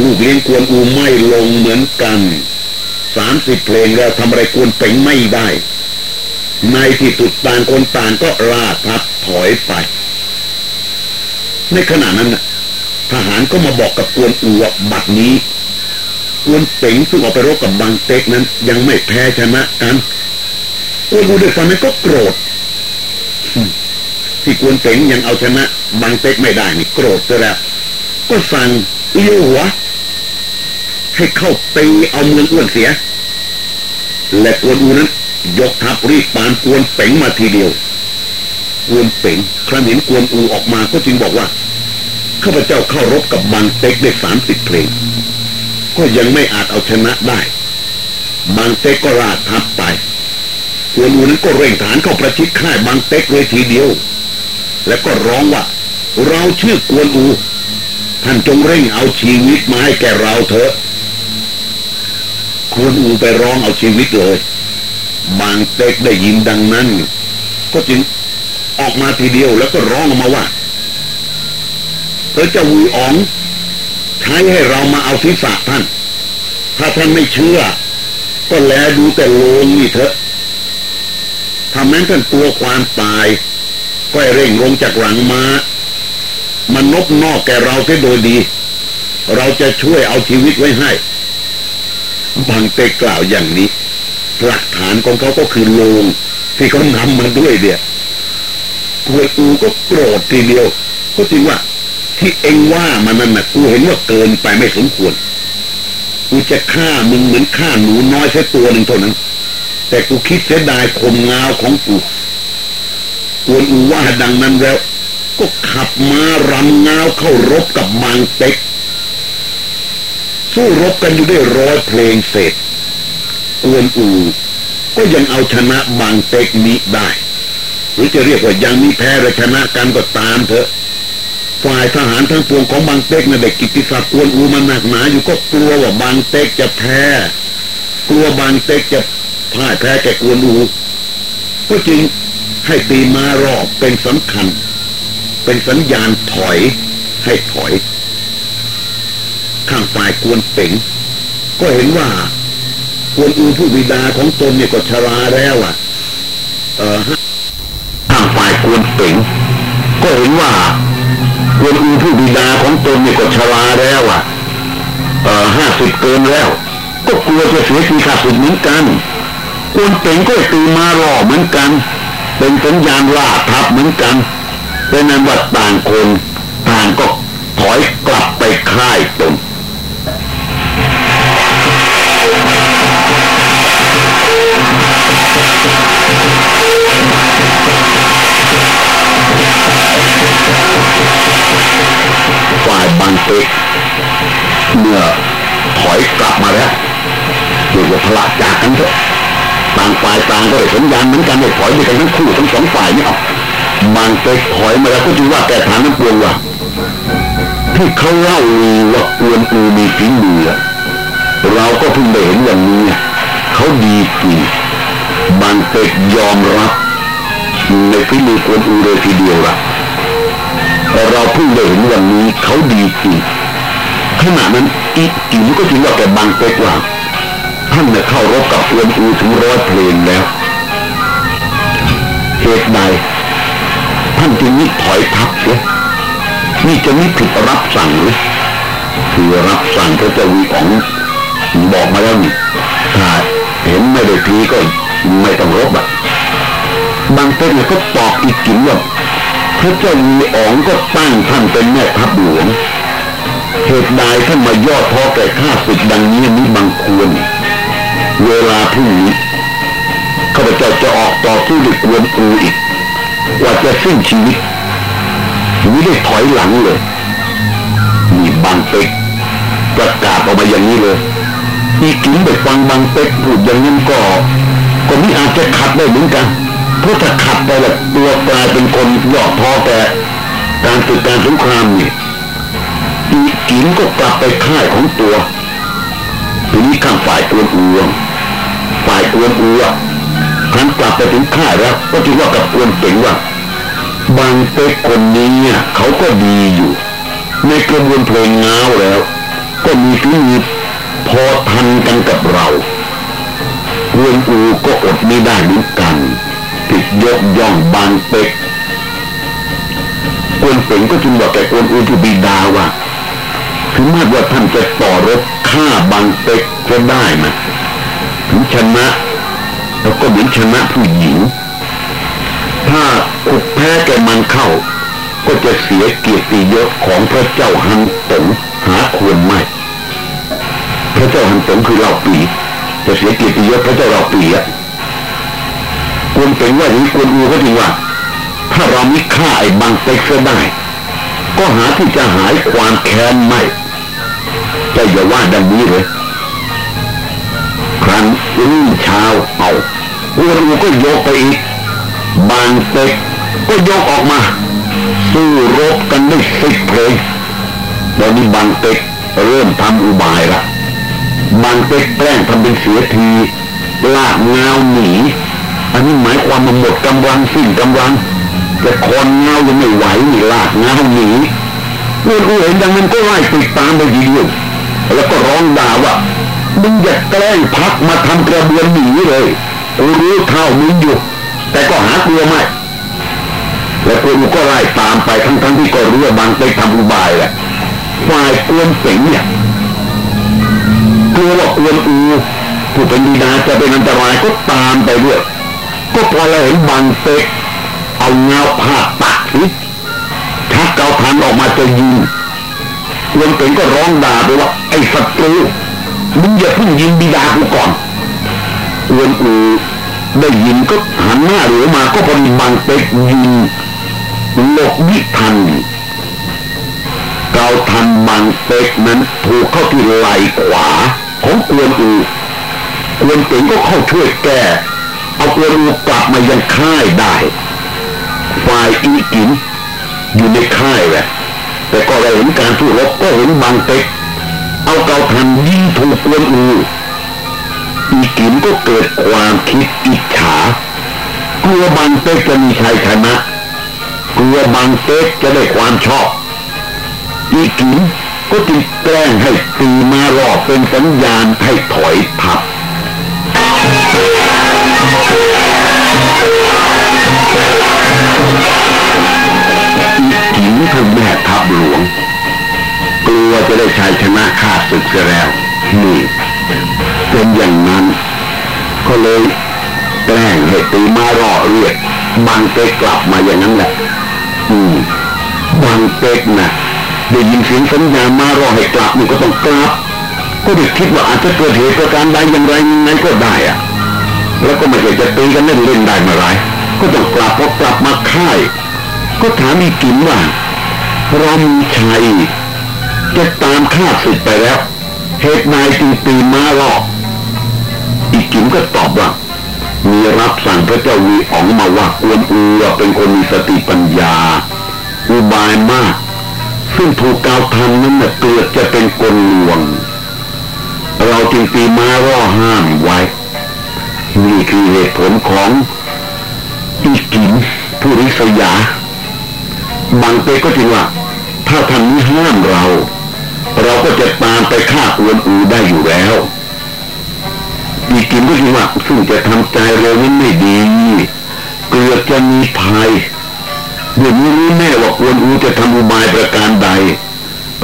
ลูกเลี้ยงกวนอูไม่ลงเหมือนกันสามสิบเพลงแล้วทำอะไรกวนเป่งไม่ได้ ในที่สุดต่างคนต่างก็ล่าทับถอยไป ในขณะนั้นทหารก็มาบอกกับกวนอูว่าบัดนี้ กวนเป่งซึ่งออกไปรบกับบางเต็กนั้น ยังไม่แพ้ชนะกันกวนอูด้วยฟันนั้นก็โกรธที่กวนเป่งยังเอาชนะบางเต็กไม่ได้นี่โกรธซะแล้ว ก็สั่งเลี้ยวหัวให้เข้าตีเอาเมืองอ้วนเสีย และกวนอูนั้น ยกทัพรีบปานกวนเป๋งมาทีเดียว กวนเป๋งครั้นเห็นกวนอูออกมาก็จึงบอกว่าข้าพเจ้าเข้ารบกับบางเต็กได้สามสิบเพลง ก็ยังไม่อาจเอาชนะได้ บางเต็กก็ราดทัพไปกวนอูนั้นก็เร่งฐานเข้าประชิดค่ายบางเต็กเลยทีเดียว และก็ร้องว่า เราชื่อกวนอู ท่านจงเร่งเอาชีวิตมาให้แก่เราเถอะควรอูไปร้องเอาชีวิตเลย บางเต็กได้ยินดังนั้น ก็จึงออกมาทีเดียวแล้วก็ร้องออกมาว่าเธอจะวุยอ๋อง ช้ให้เรามาเอาศีรษะท่าน ถ้าท่านไม่เชื่อ ก็แลดูแต่โลงนี่เถอะทำนั้นท่านตัวความตายก็เร่งลงจากหลังมามันนบนอกแกเราเสียโดยดี เราจะช่วยเอาชีวิตไว้ให้บางเตกล่าวอย่างนี้ หลักฐานของเขาก็คือโลงที่เขานำมาด้วยเดียกวยอูก็โกรธทีเดียว ก็จริงว่า ที่เองว่ามันนั่นนะกูเห็นว่าเกินไปไม่สมควร กูจะฆ่ามึงเหมือนฆ่าหนูน้อยแค่ตัวหนึ่งเท่านั้น แต่กูคิดเสียดายคมงาวของกูกวนอูว่าดังนั้นแล้ว ก็ขับมารำงาวเข้ารบกับบางเต็ก สู้รบกันอยู่ได้ร้อยเพลงเสร็จกวนอูก็ยังเอาชนะบางเต็กนี้ได้ หรือจะเรียกว่ายังมีแพ้หรือชนะกันก็ตามเถอะ ฝ่ายทหารทั้งปวงของบางเต็กนะเด็กกิติศักดิ์กวนอูมันหนักหนาอยู่ก็กลัวว่าบางเต็กจะแพ้ กลัวบางเต็กจะพ่ายแพ้แก่กวนอู ก็จริงให้ตีมารอบเป็นสำคัญ เป็นสัญญาณถอยให้ถอย ข้างฝ่ายกวนเป๋งก็เห็นว่ากวนอูผู้บิดาของตนเนี่ยก็ชราแล้วอะเออข้างฝ่ายกวนเป๋งก็เห็นว่า วนอูผู้บิดาของตนเนี่ก็ชราแล้วอะเอ่อห้าสิบเกินแล้ว ก็กลัวจะเสียทีขาดสุดเหมือนกันกวนเป่งก็ตีมารอเหมือนกัน เป็นสัญญาณล่าทับเหมือนกัน เป็นนันว่าต่างคนต่างก็ถอยกลับไปค่ายตน บางเต็กเมื่อถอยกลับมาแล้วเรียกว่าพละจากกันเถอะต่างฝ่ายต่างก็ได้สัญญาณเหมือนกันให้ถอยด้วยกันทั้งคู่ทั้งสองฝ่ายนี่เอาบางเต็กถอยมาแล้วก็จึงว่าแกฐานน้ำปวงว่าที่เขาเล่าลีว่ากวนอูมีฝีมือเราก็เพิ่งได้เห็นวันนี้เขาดีจริงบางเต็กยอมรับในฝีมือกวนอูเลยทีเดียวละ เราเพิ่งได้เห็นวันนี้เขาดีจริงขณะนั้นอีกจิ๋วก็ถึงว่าแกบางเต็กว่าท่านเนี่ยเข้ารบกับกวนอูถึงร้อยเพลงแล้วเหตุใดท่านจึงนิถอยทับเสียนี่จะนิผิดรับสั่งหรือคือรับสั่งพระเจ้าวีของบอกมาแล้วนี่ถ้าเห็นไม่ได้พีก็ไม่ต้องรบอะบางเต้นก็ตอบอีกจิ๋วว่า ระเจ้าวีอ๋องก็ตั้งท่านเป็นแม่ทัพหลวงเหตุใดท่านมายอดท้อแก่ข้าศึกดังนี้นี้บางควร เวลาพรุ่งนี้ข้าพเจ้าจะออกต่อสู้ด้วยกวนอูอีกว่าจะสิ้นชีวิตไม่ได้ถอยหลังเลย มีบางเป็กประกาศออกมาอย่างนี้เลยอีกินไปฟังบางเป็กพูดอย่างนั้นก็ ก็ไม่อาจจะขัดได้เหมือนกัน พราะถ้าขัดไปแล้วตัวกลายเป็นคนยอดท้อแต่การฝึกการสงครามนี่อีกินก็กลับไปค่ายของตัวทีนี้ข้างฝ่ายตัวอูฝ่ายตัวอูครั้นกลับไปถึงค่ายแล้ว ก็จึงว่ากับกวนเป่งว่าบางเต็กคนนี้เนี่ยเขาก็ดีอยู่ ในกระบวนเพลงเงาแล้ว ก็มีฝีมือพอทันกันกับเรากวนอูก็อดไม่ได้เหมือนกัน ติดยกย่องบางเต็กกวนเป่งก็จึงบอกแกกวนอูที่บิดาว่าถึงแม้ว่าท่านจะต่อรบฆ่าบางเต็กจะได้นะถึงชนะแล้วก็เหมือนชนะผู้หญิง ถ้าขุกแพ้แกมันเข้า ก็จะเสียเกียรติยศของพระเจ้าฮันตงหาควรไม่พระเจ้าฮันตงคือเราปีจะเสียเกียรติยศพระเจ้าเราปีอะ ควรเป็นว่าอย่างนี้ควรอูก็จริงว่า ถ้าเรามิฆ่าไอ้บางเต็กเสียได้ ก็หาที่จะหายความแค้นไม่จะอย่าว่าดังนี้เลยครั้นรุ่งเช้าเอาวัวรูก็ยกไปอีก บางเต็กก็ยกออกมา สู้รบกันได้สิบเพลงตอนนี้บางเต็กเริ่มทำอุบายละบางเต็กแกล้งทำเป็นเสียทีลากเงาหนี อันนี้หมายความมันหมดกำลังสิ้นกำลังแต่คนเงายังไม่ไหวนี่ลากเงาหนีเมื่อรู้เห็นดังนั้นก็ไล่ติดตามไปทีเดียวแล้วก็ร้องด่าว่ามึงอย่าแกล้งพักมาทำกระเบวนหนีเลยกูรู้เท่ามึงอยู่ แต่ก็หาตัวไม่แล้วกูก็ไล่ตามไปทั้งทั้งที่ก็รู้ว่าบางไปทำอุบายแหละฝ่ายกวนเป๋งเนี่ยกลัวว่ากวนอูผู้เป็นดีดาจะเป็นอันตรายก็ตามไปด้วย ก็พอเราเห็นบางเตกเอาเงาผ้าตักนิดชักเกาทันออกมาจะยิงกวนเป๋งก็ร้องด่าไปว่า ไอ้ศัตรูมึงอย่าเพิ่งยิงบิดากูก่อนอวนอูได้ยินก็หันหน้าเหลือมาก็พอดีบางเป็กยิงหลบวิทันเกาทันบางเตกนั้นถูกเข้าที่ไหล่ขวาของกวนอูกวนเต็งก็เข้าช่วยแก้ เอากวนอูกลับมายังค่ายได้ ฝ่ายอีกินอยู่ในค่ายแหละแต่ก็ได้เห็นการสู้รบก็เห็นบางเต็กเอาเกาทันยิงถูกกวนอูอีกินก็เกิดความคิดอิจฉากลัวบางเต็กจะมีชัยชนะกลัวบางเต็กจะได้ความชอบ อีกินก็จึงแกล้งให้ตีมารอบเป็นสัญญาณให้ถอยทับ กลัวจะได้ชัยชนะข้าศึกเสแล้วนี่เป็นอย่างนั้นก็เลยแกล้งให้ตีมารอเรียกบางเต็กกลับมาอย่างนั้นแหละอืมบางเต็กนะได้ยินเสียงสัญญามารอให้กลับมันก็ต้องกลับ ก็ได้คิดว่าอาจจะเกิดเหตุการณ์ใดอย่างไรยังไงก็ได้อะแล้วก็ไม่ใช่จะตีกันเล่นเล่นได้เมื่อไรก็ต้องกลับพอกลับมาค่าย ก็ถามอีกินว่าเรามีชัย จะตามข้าศึกไปแล้ว เหตุนายจึงตีมารอกอีกินก็ตอบว่า มีรับสั่งพระเจ้าวีอ๋องมาว่ากวนอูเป็นคนมีสติปัญญา อุบายมาก ซึ่งถูกกาวทันนั้นเกิดจะเป็นกลลวง เราจึงตีมาร่อห้ามไว้ นี่คือเหตุผลของอีกินผู้ริษยา บางเตก็จริงว่า ถ้าท่านนี้ห้ามเรา เราก็จะตามไปฆ่ากวนอูได้อยู่แล้วอีกินก็จริงว่าซึ่งจะทำใจเรานั้นไม่ดีเกิดจะมีภัยเดี๋ยวนี้รู้แน่ว่ากวนอูจะทำอุบายประการใด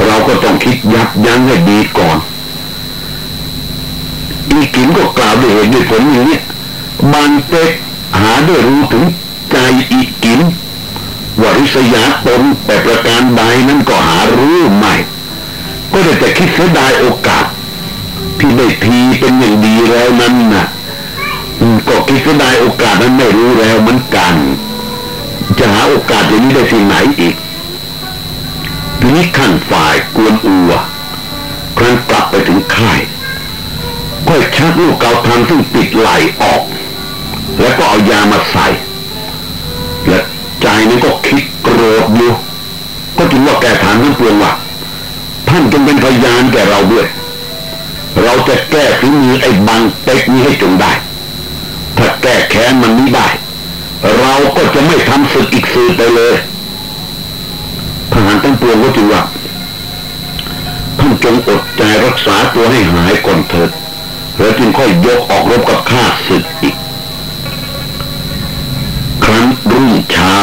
เราก็ต้องคิดยับยั้งให้ดีก่อนอีกินก็กล่าวด้วยเหตุด้วยผลอย่างนี้บางเต็กหาได้รู้ถึงใจอีกินว่าริษยาตนแต่ประการใดนั้นก็หารู้ไม่ ก็ได้แต่คิดเสียดายโอกาส ที่ได้ทีเป็นอย่างดีแล้วนั้นนะก็คิดเสียดายโอกาสนั้นไม่รู้แล้วเหมือนกัน จะหาโอกาสอย่างนี้ได้ที่ไหนอีกทีนี้ขั้นฝ่ายกวนอัวครั้นกลับไปถึงค่ายก็ชักลูกเกาทันซึ่งติดไหลออก แล้วก็เอายามาใส่ และใจนี้ก็คิดโกรธอยู่ก็จึงว่าแกถามท่นเปลืองว่า ท่านจงเป็นพยานแก่เราด้วย เราจะแก้ฝีมือไอ้บังเต็กนี้ให้จงได้ ถ้าแก้แค้นมันนี้ได้ เราก็จะไม่ทำศึกอีกสื่อไปเลยทหารตั้งปวงก็จึงว่าท่านจงอดใจรักษาตัวให้หายก่อนเถิดแล้วจึงค่อยยกออกรบกับข้าศึกอีก ครั้นรุ่งเช้า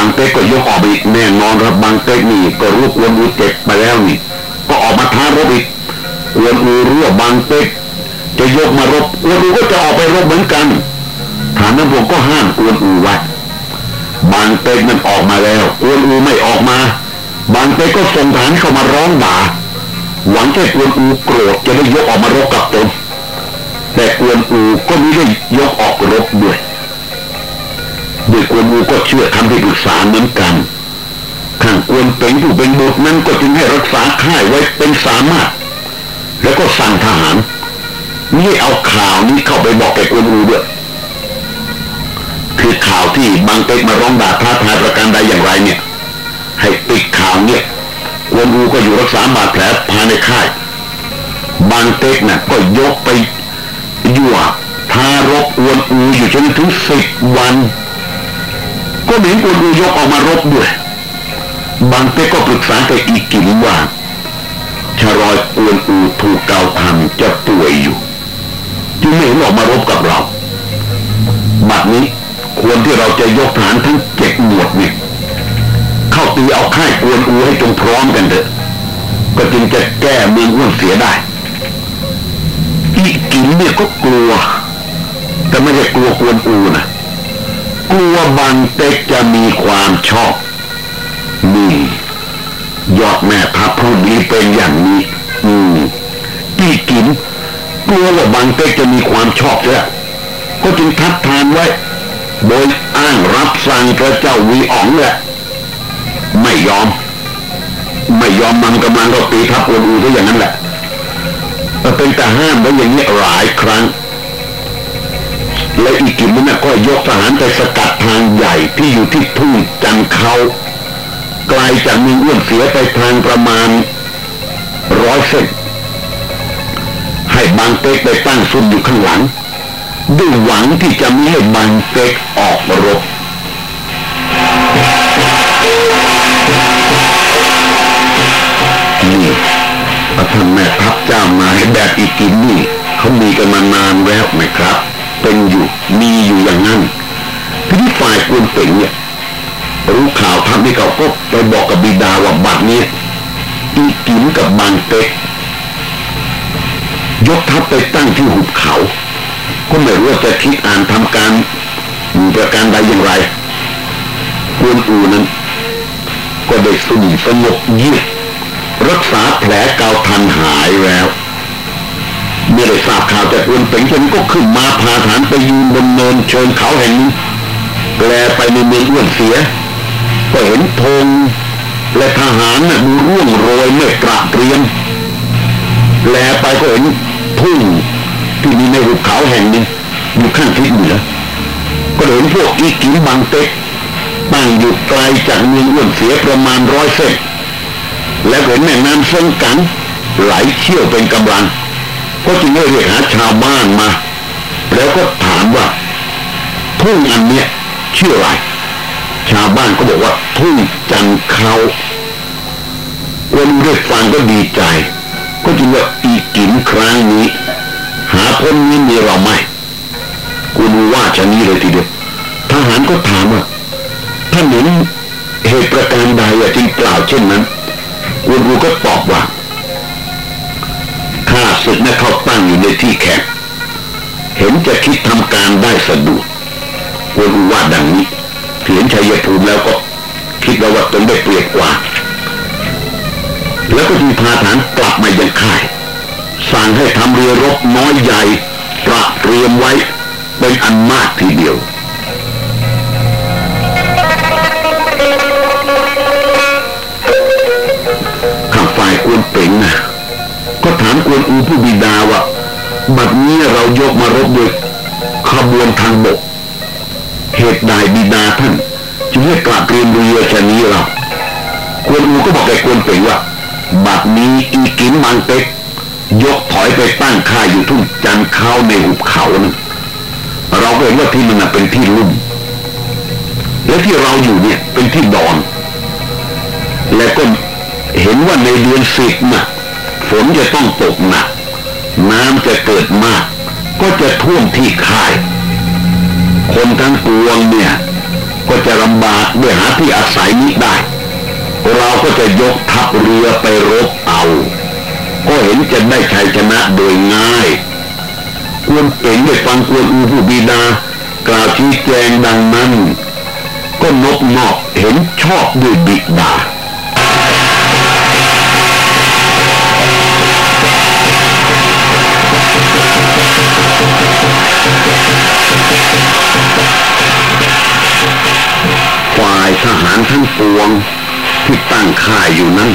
างเต็กก็ยกออกอีกแน่นอนครับบางเต็กนี่ก็รู้กวนอูเจ็บไปแล้วนี่ ก็ออกมาท้ารบอีกวนอูรู้ว่าบางเต็กจะยกมารบวนอูก็จะออกไปรบเหมือนกันฐานนั้นพวกก็ห้ามกวนอูไว้บางเต็กมันออกมาแล้วกวนอูไม่ออกมา บางเต็กก็ส่งฐานเข้ามาร้องด่าหวังแค่กวนอูโกรธจะได้ยกออกมารบกับตนแต่กวนอูก็ไม่ได้ยกออกรบด้วย ด้วยกวนอูก็เชื่อคำที่ปรึกษาเหมือนกัน ข้างกวนเป็งผู้เป็นบุตรนั้นก็จึงให้รักษาค่ายไว้เป็นสามารถ แล้วก็สั่งทหารนี่เอาข่าวนี้เข้าไปบอกแกกวนอูด้วยคือข่าวที่บางเต็กมาร้องด่าท้าทายประการใดอย่างไรเนี่ย ให้ปิดข่าวเนี่ยกวนอูก็อยู่รักษาบาดแผลภายในค่าย บางเต็กน่ะก็ยกไปยั่วทารบอวนอูอยู่จนถึงสิบวัน ก็เห็นอวนอูยกออกมารบด้วย บางเต็ก็ปรึกษากับอีกินว่าชรอยอวนอูถูกเกาทำจะป่วยอยู่ จึงไม่เห็นออกมารบกับเราบัดนี้ควรที่เราจะยกฐานทั้งเจ็ดหมวดเนี่ยเข้าตีเอาค่ายกวนอูให้จงพร้อมกันเถอะ ก็จึงจะแก้เมืองอ้วนเสียได้อีกินเนี่ยก็กลัว แต่ไม่ได้กลัวกวนอูนะ กลัวบางเต็กจะมีความชอบนี่ยอดแม่ทัพผู้นี้เป็นอย่างนี้ อืมอีกินกลัวว่าบางเต็กจะมีความชอบเสียก็จึงทัดทานไว้ โดยอ้างรับสั่งพระเจ้าวีอ๋องแหละไม่ยอม ไม่ยอมมันกำลังก็ตีทับกวนอูก็อย่างนั้นแหละเป็นแต่ห้ามไว้อย่างนี้หลายครั้ง และอีกกิมุนก็ยกทหารไปสกัดทางใหญ่ที่อยู่ที่ทุ่งจันเขาไกลจากมีอ้วนเสียไปทางประมาณร้อยเซนให้บางเต็กไปตั้งซุ่มอยู่ข้างหลังด้วยหวังที่จะมีให้บางเต็กออกรบนี่พระท่านแม่ทัพเจ้ามาให้แบบอีกินนี่เขามีกันมานานแล้วไหมครับ เป็นอยู่มีอยู่อย่างนั้นทีนี้ฝ่ายกวนเป่งเนี่ยรู้ข่าวทำให้เขาก็ไปบอกกับบิดาว่าบัดนี้อีกินกับบางเต็กยกทัพไปตั้งที่หุบเขา ก็ไม่รู้ว่าจะคิดอ่านทำการมีประการใดอย่างไรกวนอูนั้น ก็ได้สุ่มสงบเยียบรักษาแผลเกาทันหายแล้ว เมื่อได้ทราบข่าวจากคนเป็นคนก็ขึ้นมาพาฐานไปยืนบนเนินเชิงเขาแห่งนี้แปลไปในเมืองอ้วนเสีย ก็เห็นธงและทหารน่ะดูร่วงโรยเมื่อกระเตรียมแปลไปก็เห็นทุ่งที่มีในหุบเขาแห่งนี้อยู่ข้างทิศเหนือก็เห็นพวกอีกิมบางเต็กตั้งอยู่ไกลจากเมืองอ้วนเสียประมาณร้อยเซนและเห็นแม่น้ำเซิงกันไหลเชี่ยวเป็นกำลัง ก็จึงได้เรียกหาชาวบ้านมา แล้วก็ถามว่า ทุ่งอันเนี้ยชื่ออะไร ชาวบ้านก็บอกว่า ทุ่งจันเขาคนได้ฟังก็ดีใจ ก็จึงว่าอีกินครั้งนี้ หาพ้นนี้มีเราไหมคุณว่าจะนี้เลยทีเดียวทหารก็ถามว่าท่านเห็นเหตุประการใดจึงกล่าวเช่นนั้นกุนรูก็ตอบว่า ข้าศึกนั้นเขาตั้งอยู่ในที่แคบเห็นจะคิดทำการได้สะดวกกุนรูว่าดังนี้เถียนชัยภูมิแล้วก็คิดว่าว่าตนได้เปรียบกว่า แล้วก็จึงพาฐานกลับมายังค่าย สั่งให้ทำเรือรบน้อยใหญ่ประเตรียมไว้เป็นอันมากทีเดียว ก็ถามกวนอูผู้บิดาว่าบัดนี้เรายกมารบโดยขบวนทางบก เหตุใดบิดาท่านจึงให้กลับเรียนเรือชนี้เรากวนอูก็บอกแกกวนเป่งว่าบัดนี้อีกินมังเต็กยกถอยไปตั้งค่ายอยู่ทุ่งจันเข้าในหุบเขานะเราเห็นว่าที่มันเป็นที่ลุ่ม และที่เราอยู่เนี่ยเป็นที่ดอน และก็เห็นว่าในเดือนสิบน่ะ ฝนจะต้องตกหนัก น้ำจะเกิดมาก ก็จะท่วมที่ค่าย คนทั้งปวงเนี่ย ก็จะลำบากด้วยหาที่อาศัยนี้ได้ เราก็จะยกทัพเรือไปรบเอา ก็เห็นจะได้ชัยชนะโดยง่ายกวนเป่งได้ฟังกวนอูผู้บิดากล่าวชี้แจงดังนั้น ก็นกนอกเห็นชอบด้วยบิดา ปวงที่ตั้งค่ายอยู่นั้น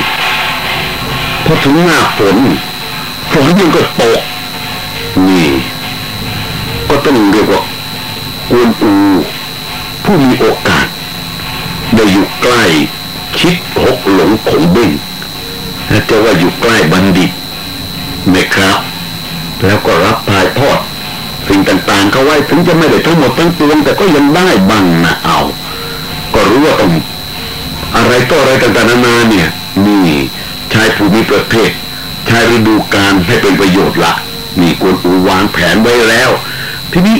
พอถึงหน้าฝนฝนยังก็ตกนี่ ก็ต้องเรียกว่ากวนอู ผู้มีโอกาส ได้อยู่ใกล้ชิดหกหลงขงเบ้งจะว่าอยู่ใกล้บัณฑิตนะครับ แล้วก็รับถ่ายทอดสิ่งต่างๆเขาไว้ถึงจะไม่ได้ทั้งหมดทั้งปวงแต่ก็ยังได้บ้างนะเอา ก็รู้ว่าต้อง อะไรก็อะไรต่างๆนานาเนี่ยนี่ชายผู้มีประเภทชายฤดูการให้เป็นประโยชน์ละนี่กวนอูวางแผนไว้แล้ว ทีนี้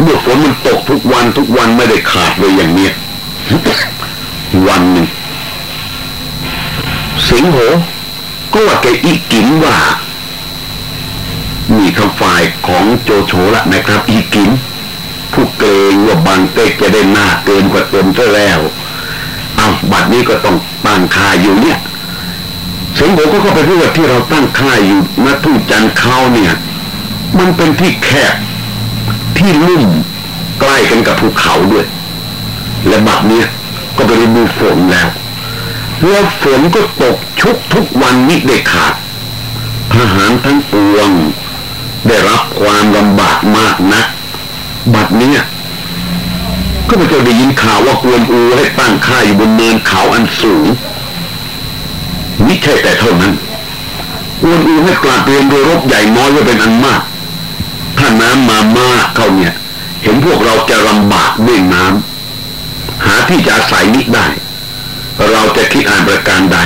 เมื่อฝนมันตกทุกวันทุกวันไม่ได้ขาดเลยอย่างเนี้ยวันหนึ่งสิงโหก็ว่าแกอีกินว่ามีคำฝ่ายของโจโฉละนะครับ อีกินผู้เกรงว่าบางเต็กจะได้หน้าเกินกว่าตนซะแล้ว เอาบัดนี้ก็ต้องตั้งค่าอยู่เนี่ยสิงโหก็เข้าไปพูดว่าที่เราตั้งค่ายอยู่ณทุ่งจันเขาเนี่ย มันเป็นที่แคบที่ลุ่มใกล้กันกับภูเขาด้วย และบัดนี้ก็ไปดูฝนแล้วแล้วฝนก็ตกชุกทุกวันนิเด็ขาดทหารทั้งปวง ได้รับความลำบากมากนะ บัดเนี้ย ก็ไม่จะได้ยินข่าวว่ากวนอูให้ตั้งค่ายอยู่บนเนินเขาอันสูงมิใช่แต่เท่านั้นกวนอูให้กลาดเรียนโดยรบใหญ่น้อยไว้เป็นอันมาก ถ้าน้ำมามากเขาเนี่ย เห็นพวกเราจะลำบากด้วยน้ำหาที่จะอาศัยนิดได้ เราจะคิดอ่านประการใด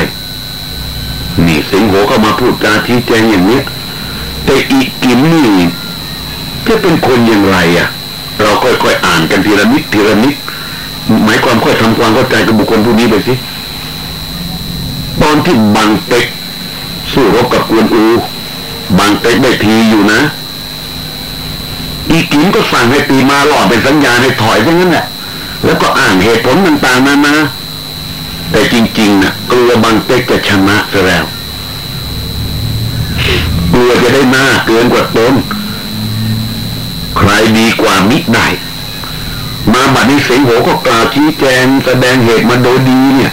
นี่สิงโหก็มาพูดจาชี้แจงอย่างนี้แต่อีกกินนี่จะเป็นคนอย่างไรอะ เราค่อยๆอ่านกันทีละนิดทีละนิดหมายความค่อยทำความเข้าใจกับบุคคลผู้นี้ไปสิตอนที่บังเต็กสู้รบกับกวนอูบังเต็กได้ทีอยู่นะ อีกินก็สั่งให้ตีมาหล่อเป็นสัญญาให้ถอยซะงั้นแหละแล้วก็อ่านเหตุผลต่างๆนานาแต่จริงๆนะ่ะกลัวบังเต็กจะชนะซะแล้วกลัวจะได้หน้าเกินกว่าตน ใครดีกว่ามิได้ มาบัดนี้เสียงโหก็กล่าวชี้แจงแสดงเหตุมาโดยดีเนี่ย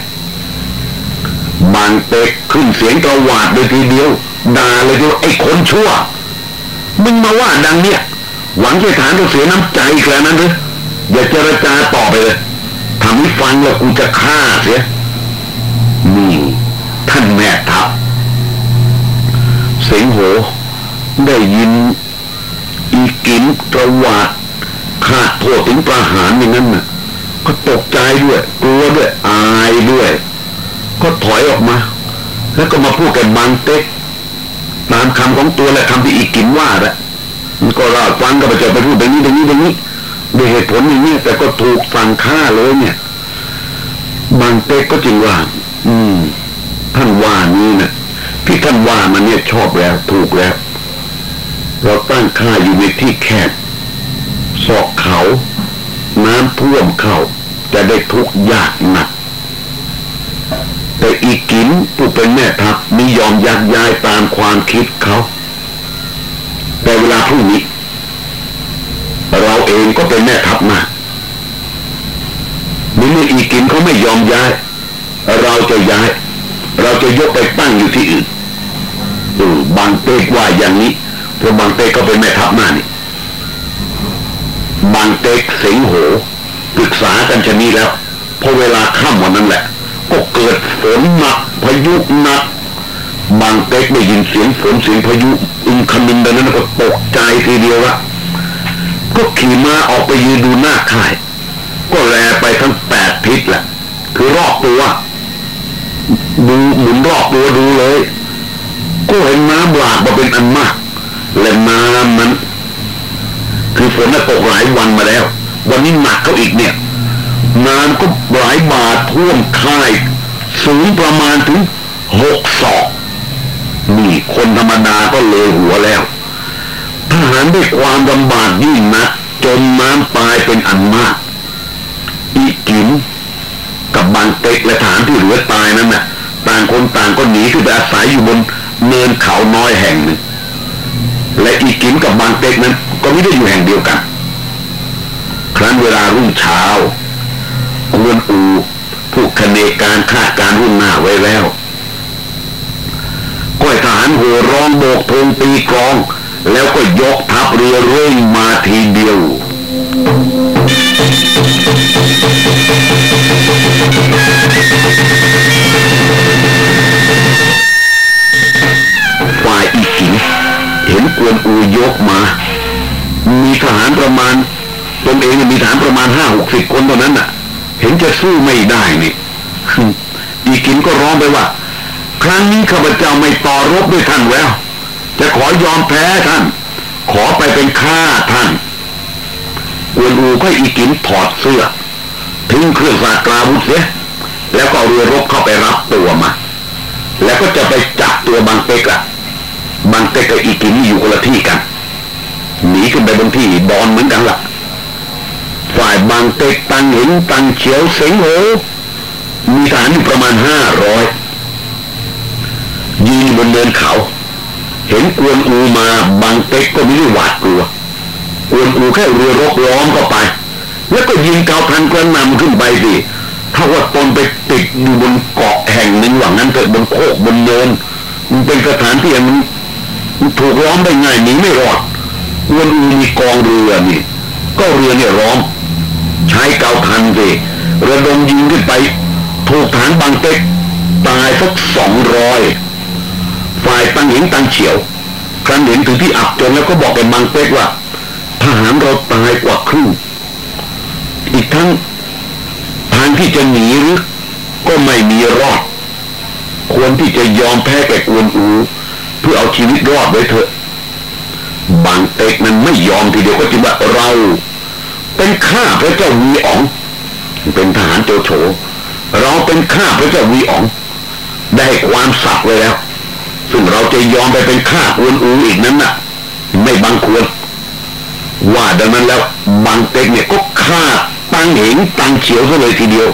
บางเต็กขึ้นเสียงกระวาดเลยทีเดียวด่าเลยทีไอ้คนชั่ว มึงมาว่าดังเนี่ยหวังจะฐานจะเสียน้ำใจแค่นั้นหรืออย่าเจรจาต่อไปเลยทำให้ฟังแล้วกูจะฆ่าเสียนี่ท่านแม่ทัพเสียงโหได้ยิน อีกินกระวาดขาโทษถึงประหารอย่างนั้นน่ะ ก็ตกใจด้วยกลัวด้วยอายด้วย ก็ถอยออกมา แล้วก็มาพูดกันบางเต็กตามคำของตัวและคำที่อีกินว่าแหละมันก็ราฟังก็ไปเจอไปพูดแบบนี้แบบนี้แบบนี้ด้วยเหตุผลอย่างนี้แต่ก็ถูกสั่งฆ่าเลยเนี่ย บางเต็กก็จริงว่า อืม ท่านว่านี้นะที่ท่านว่ามันเนี่ยชอบแล้วถูกแล้ว เราตั้งค่าอยู่ในที่แคบศอกเขา น้ำท่วมเขาจะได้ทุกข์ยากหนัก แต่อีกินผู้เป็นแม่ทัพมียอมยักย้ายตามความคิดเขา แต่เวลาพรุ่งนี้ เราเองก็เป็นแม่ทัพมาเมื่ออีกินเขาไม่ยอมย้าย เราจะย้าย เราจะยกไปตั้งอยู่ที่อื่นบางเตกว่าอย่างนี้ เพราะบางเตกก็เป็นแม่ทัพมานี่บางเตกเสียงโหปรึกษากันชนีแล้วพอเวลาค่ำวันนั้นแหละ ก็เกิดฝนหนักพายุหนักบางเต็กได้ยินเสียงฝนเสียงพายุอึงคำนึงดังนั้นก็ตกใจทีเดียวละก็ขี่ม้าออกไปยืนดูหน้าค่าย ก็แลไปทั้งแปดทิศแหละคือรอบตัวดูหมุนรอบตัวดูเลย ก็เห็นน้ำหลากมาเป็นอันมาก และน้ำมันคือฝนตกหลายวันมาแล้ว วันนี้หนักเขาอีกเนี่ย น้ำก็หลายบาทท่วมค่าย สูงประมาณถึงหกศอกนี่คนธรรมดาก็เลยหัวแล้วทหารด้วยความลำบากยิ่งนักจมน้ำตายเป็นอันมาก อีกินกับบางเต็กและฐานที่เหลือตายนั้นน่ะ ต่างคนต่างก็หนีขึ้นไปอาศัยอยู่บนเนินเขาน้อยแห่งหนึ่ง และอีกินกับบางเต็กนั้น ก็ไม่ได้อยู่แห่งเดียวกัน ครั้นเวลารุ่งเช้ากวนอูผู้คเนการคาดการรุ่นหน้าไว้แล้วก้อยทหารหัวร้องโบกธงตีกรอง แล้วก็ยกทัพเรือเร่งมาทีเดียว กวนอูยกมา มีทหารประมาณตนเองมีทหารประมาณห้าหกสิบคนตอนนั้นน่ะ เห็นจะสู้ไม่ได้นี่อีกินก็ร้องไปว่า ครั้งนี้ข้าพเจ้าไม่ต่อรบด้วยท่านแล้ว จะขอยอมแพ้ท่าน ขอไปเป็นข้าท่านกวนอูก็อีกินถอดเสื้อทิ้งเครื่องสากราวุธเสียแล้วก็เรือรบเข้าไปรับตัวมา แล้วก็จะไปจับตัวบางเต็กละ บางเต็กกับอีกินอยู่คนละที่กันหนีขึ้นไปบนที่ดอนเหมือนกันละ่ะฝ่ายบางเต็กตังเห็นตังเฉียวเสงโหมีฐานอยู่ประมาณห้าร้อยยืนบนเดินเขา เห็นกวนอูมาบางเต็กก็ไม่ได้หวาดกลัวกวนอูแค่เรือรบล้อมเข้าไป แล้วก็ยิงเกาพันกระนำขึ้นไปสิถ้าว่าตนไปติดอยู่บนเกาะแห่งหนึ่งหลังนั้นเกิดบนโคกบนเนินมันเป็นสถานที่มัน ถูกล้อมได้ง่ายหนีไม่รอดกวนอูมีกองเรือนี่ก็เรือเนี่ยล้อม ใช้เกาทันสิระดมยิงขึ้นไป ถูกฐานบางเต็กตายสักสองร้อยฝ่ายตังหินตังเฉียว ครั้นเห็นถึงที่อับจนแล้วก็บอกไปบางเต็กว่า ทหารเราตายกว่าครึ่งอีกทั้งทางที่จะหนีหรือก็ไม่มีรอดควรที่จะยอมแพ้แก่กวนอู พื่อเอาชีวิตรอดไว้เถอะ บางเต็กนั้นไม่ยอมทีเดียวก็จึงว่าเรา เป็นข้าพระเจ้าวีอ๋อง เป็นทหารโจโฉเราเป็นข้าพระเจ้าวีอ๋อง ได้ความสักไว้แล้ว ซึ่งเราจะยอมไปเป็นข้ากวนอูอีกนั้นน่ะ ไม่บังควร ว่าดังนั้นแล้วบางเต็กเนี่ยก็ฆ่าตังเหงตังเฉียวซะเลยทีเดียว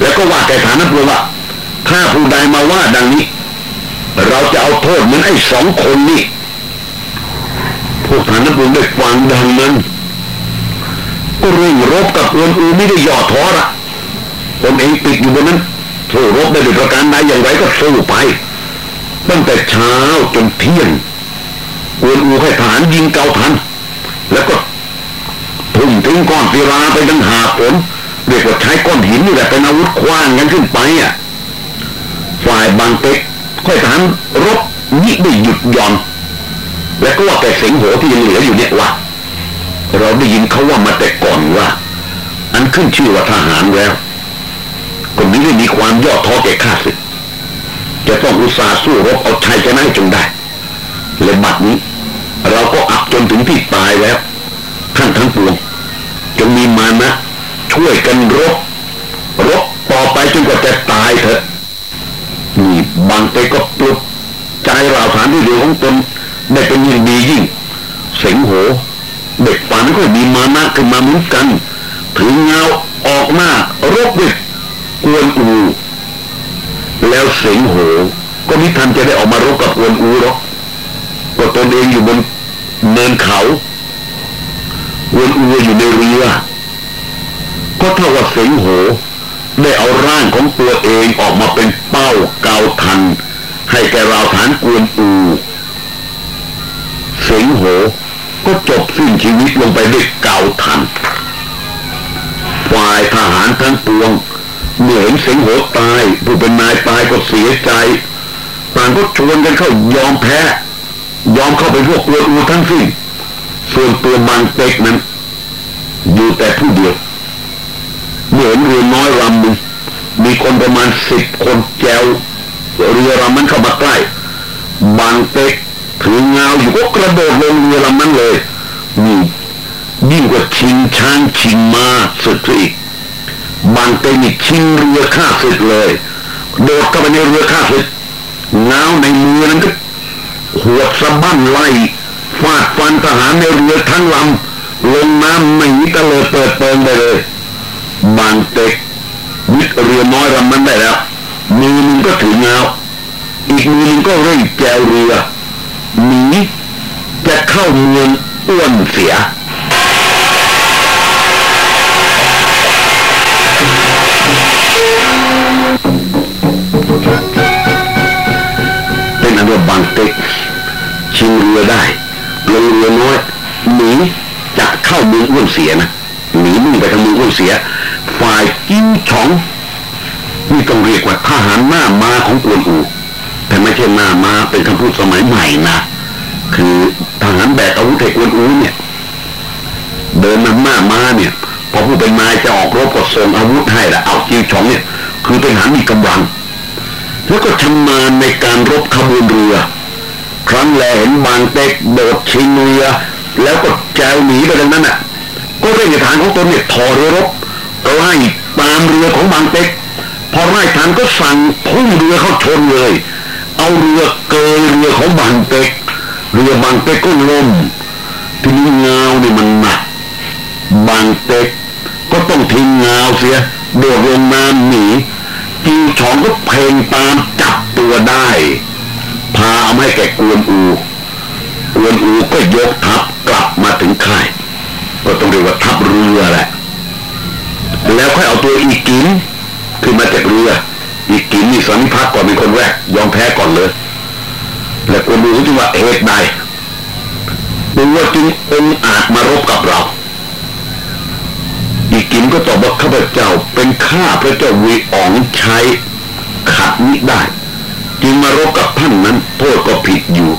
แล้วก็ว่าแกฐานะพลว่าถ้าผู้ใดมาว่าดังนี้ เราจะเอาโทษมือนไอ้สองคนนี่พวกฐานะพลได้ฟังดังนั้นก็เร่งรบกับคนอื่นไม่ได้ย่อท้อละตนเองติดอยู่บนนั้นสู้รบได้ด้วยประการใดอย่างไรก็สู้ไป ตั้งแต่เช้าจนเที่ยงกวนอูให้ฐานยิงเกาทัน แล้วก็ทุ่มทิ้งก้อนศิลาไปดังหาผลเรียกว่าใช้ก้อนหินนี่แหละเป็นอาวุธคว้างกันขึ้นไปอะฝ่ายบางเต็ก ค่อยฐานรบนี้ได้หยุดย่อน แล้วก็ว่าแต่เสียงโหที่ยังเหลืออยู่เนี่ยว่าเราได้ยินเขาว่ามาแต่ก่อนว่า อันขึ้นชื่อว่าทหารแล้วคนนี้ได้มีความย่อท้อแก่ข้าศึกจะต้องอุตส่าห์สู้รบเอาชัยชนะจงได้และบัดนี้ เราก็อับจนถึงที่ตายแล้วท่านทั้งปวงจงมีมานะช่วยกันรบรบต่อไปจนกว่าจะตายเถอะ นี่บางไปก็ปลุกใจเราฐานที่เดียวของตนได้เป็นยิ่งดียิ่ง เสียงโห เด็กฝันก็มีมานะขึ้นมาเหมือนกันถือเงาออกหน้ารบด้วยกวนอู แล้วเสียงโห ก็มิทันจะได้ออกมารบกับกวนอูหรอกก็ตนเองอยู่บนเนินเขาวนอูอยู่ในเรือก็เท่าว่าเสียงโห ได้เอาร่างของตัวเองออกมาเป็นเป้าเกาทัน ให้แกราวฐานกวนอูเสียงโหก็จบสิ้นชีวิตลงไปด้วยเกาทันฝ่ายทหารทั้งปวงเมื่อเห็นเสียงโหตายผู้เป็นนายตายก็เสียใจต่างก็ชวนกันเข้ายอมแพ้ ยอมเข้าไปพวกกวนอูทั้งสิ้นส่วนตัวบางเต็กนั้นอยู่แต่ผู้เดียว เมื่อเห็นเรือน้อยลำนึงมีคนประมาณสิบคนแจวเรือลำนั้นเข้ามาใกล้ บางเต็กถือเงาอยู่ก็กระโดดลงเรือลำนั้นเลยนี่ยิ่งกว่าชิงช้างชิงมาสุดอีกบางเต็กนี่ชิงเรือข้าศึกเลย โดดเข้าไปในเรือข้าศึกเงาในมือนั้นก็หัวสะบั้นไล่ฟาดฟันทหารในเรือทั้งลำลงน้ำหนีตะเลยเปิดเปิงไปเลย บางเต็กยึดเรือน้อยลำนั้นได้แล้วมือนึงก็ถือเงาอีกมือนึงก็เร่งแจวเรือหนีจะเข้าเมืองอ้วนเสียเป็นอันว่าบางเต็กชิงเรือได้ลงเรือน้อยหนีจะเข้าเมืองอ้วนเสียนะหนีมุ่งไปทางเมืองอ้วนเสีย ฝ่ายกิ้งฉองนี่ต้องเรียกว่าทหารหน้ามาของกวนอูแต่ไม่ใช่หน้ามาเป็นคำพูดสมัยใหม่นะคือทหารแบกอาวุธให้กวนอูเนี่ยเดินนำหน้ามาเนี่ยพอผู้เป็นนายจะออกรบก็ส่งอาวุธให้ละเอากิ้งฉองเนี่ยคือเป็นทหารมีกำลัง แล้วก็ชำนาญในการรบขบวนเรือ ครั้งแรกเห็นบางเต็กโดดชิงเรือ แล้วก็แจวหนีไปดังนั้นอะ ก็เร่งฐานของตนเนี่ยถอเรือรบ ไล่ตามเรือของบางเต็ก พอไล่ทันก็สั่งพุ่งเรือเข้าชนเลย เอาเรือเกยเรือของบางเต็ก เรือบางเต็กก็ล่มทีนี้เงาเนี่ยมันหนักบางเต็กก็ต้องทิ้งเงาเสียโดดลงน้ำหนีจิวฉองก็เพลงตามจับตัวได้ พาเอาให้แกกวนอู กวนอูก็ยกทัพกลับมาถึงค่าย ก็ต้องเรียกว่าทัพเรือแหละ แล้วค่อยเอาตัวอีกินขึ้นมาจากเรือ อีกินนี่สันพักก่อนเป็นคนแรกยอมแพ้ก่อนเลย และคนดูที่ว่าเหตุใดดูว่าจึงองอาจมารบกับเรา อีกินก็ตอบว่าข้าพเจ้าเป็นข้าพระเจ้าวีอองใช้ขัดนิได้ จึงมารบกับท่านนั้นโทษก็ผิดอยู่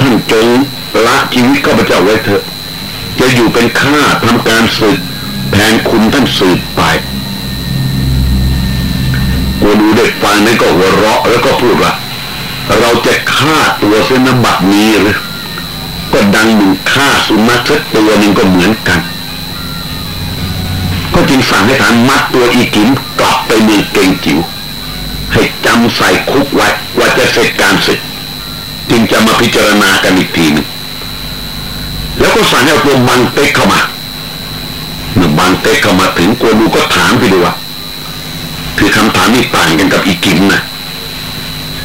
ท่านจงละชีวิตข้าพเจ้าไว้เถอะ จะอยู่เป็นข้าทำการสืบ แทนคุณท่านสืบไปกูดูเด็กฟังนั้นก็หัวเราะแล้วก็พูดว่า เราจะฆ่าตัวเส้นบัตนี้หรือก็ดังหนึ่งฆ่าสุนัขสักตัวหนึ่งก็เหมือนกัน ก็จึงสั่งให้ฐานมัดตัวอีกินกลับไปเมืองเกงจิ๋วให้จำใส่คุกไว้ว่าจะเสร็จการเสร็จจึงจะมาพิจารณากันอีกทีหนึ่งแล้วก็สั่งให้ตัวบังเต็กเข้ามา เมื่อบังเต็กเข้ามาถึงกวนูก็ถามไปดูว่าคือคำถามนี้ต่างกันกับอีกิมนะ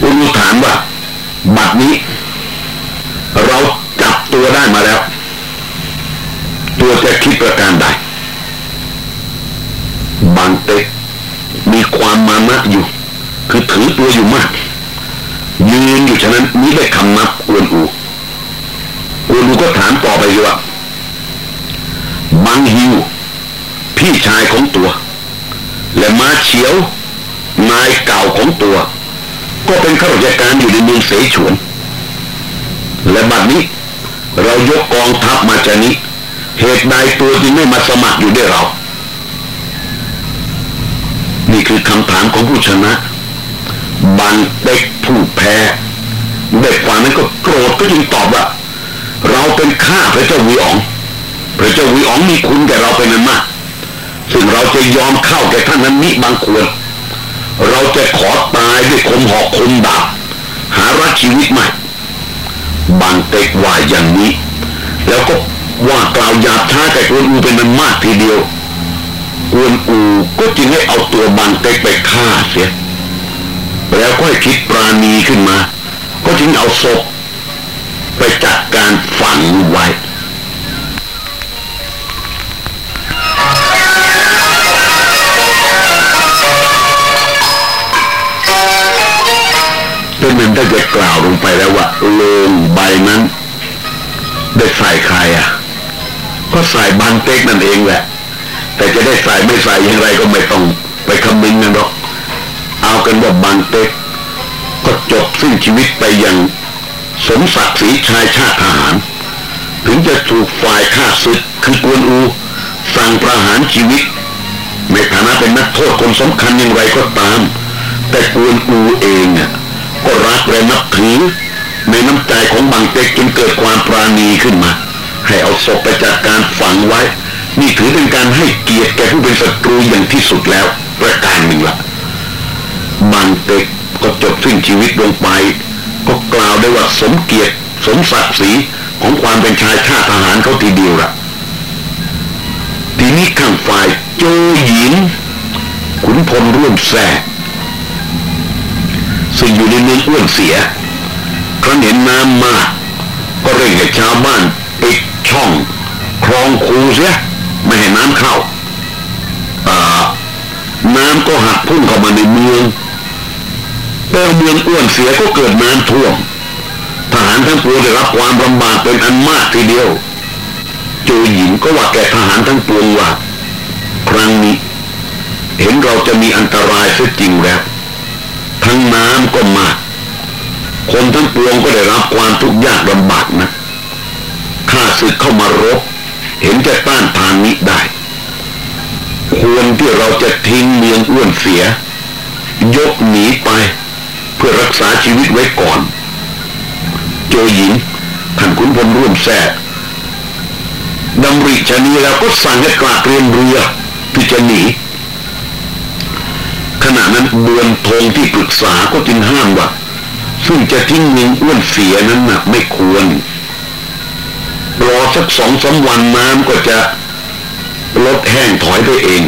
อุนูถามว่า บัดนี้ เราจับตัวได้มาแล้ว ตัวจะคิดประการใดบางเต็กมีความมานะอยู่ คือถือตัวอยู่มากยืนอยู่ฉะนั้นนี้ได้คำนับกวนอูกวนอูก็ถามต่อไปว่าบางฮิว พี่ชายของตัว และมาเฉียวนายเก่าของตัว ก็เป็นข้าราชการอยู่ในเมืองเสฉวน และบัดนี้ เรายกกองทัพมาจากนี้ เหตุใดตัวจึงไม่มาสมัครอยู่ด้วยเรา นี่คือคำถามของผู้ชนะบังเด็กผู้แพ้เด็กฝ่านั้นก็โกรธก็จึงตอบว่าเราเป็นข้าพระเจ้าวีอ๋อง พระเจ้าวีอ๋องมีคุณแก่เราเป็นนั้นมาก ซึ่งเราจะยอมเข้าแก่ท่านนั้นนี้บางควร เราจะขอตายด้วยคมหอกคมดาบหารักชีวิตใหม่บางเต็กว่าอย่างนี้ แล้วก็ว่ากล่าวหยาบช้าแก่กวนอูเป็นมันมากทีเดียวกวนอูก็จึงให้เอาตัวบางเต็กไปฆ่าเสีย แล้วก็ให้คิดปราณีขึ้นมา ก็จึงเอาศพไปจัดการฝังไว้ ดังนั้นถ้าจะกล่าวลงไปแล้วว่าโลงใบนั้น ได้ใส่ใครอะ ก็ใส่บางเต็กนั่นเองแหละ แต่จะได้ใส่ไม่ใส่อย่างไรก็ไม่ต้องไปคำนึงกันหรอก เอากันว่าบางเต็ก ก็จบสิ้นชีวิตไปอย่างสมศักดิ์ศรีชายชาติทหาร ถึงจะถูกฝ่ายฆ่าศึกคือกวนอู สั่งประหารชีวิต ในฐานะเป็นนักโทษคนสำคัญอย่างไรก็ตาม แต่กวนอูเองอะ ก็รักและนับถือ ในน้ำใจของบางเต็กจนเกิดความปราณีขึ้นมา ให้เอาศพไปจัดการฝังไว้ นี่ถือเป็นการให้เกียรติแก่ผู้เป็นศัตรูอย่างที่สุดแล้วประการหนึ่งละบางเต็กก็จบสิ้นชีวิตลงไป ก็กล่าวได้ว่าสมเกียรติสมศักดิ์ศรีของความเป็นชายชาติทหารเขาทีเดียวละทีนี้ข้างฝ่ายโจหญินขุนพลร่วมแท้ ซึ่งอยู่ในเมืองอ้วนเสียครั้นเห็นน้ำมาก็เร่งให้ชาวบ้านปิดช่องคลองคูเสียไม่ให้น้ำเข้าน้ำก็หักพุ่งเข้ามาในเมืองแต่เมืองอ้วนเสียก็เกิดน้ำท่วมทหารทั้งปวงได้รับความลำบากเป็นอันมากทีเดียวโจหญิงก็ว่าแก่ทหารทั้งปวงว่า ครั้งนี้ เห็นเราจะมีอันตรายเสียจริงแล้ว ทั้งน้ำก็มาก คนทั้งปวงก็ได้รับความทุกข์ยากลำบากนะข้าศึกเข้ามารบ เห็นจะต้านทานนี้ได้ ควรที่เราจะทิ้งเมืองอ้วนเสีย ยกหนีไป เพื่อรักษาชีวิตไว้ก่อน โจหญิงท่านขุนพลร่วมแท้ดำริชนีแล้วก็สั่งให้กลาเรียนเรือที่จะหนี ขณะนั้นบวนทงที่ปรึกษาก็จึงห้ามว่าซึ่งจะทิ้งเมืองอ้วนเสียนั้นนะไม่ควร รอสักสองสาวันน้ำก็จะลดแห้งถอยไปเอง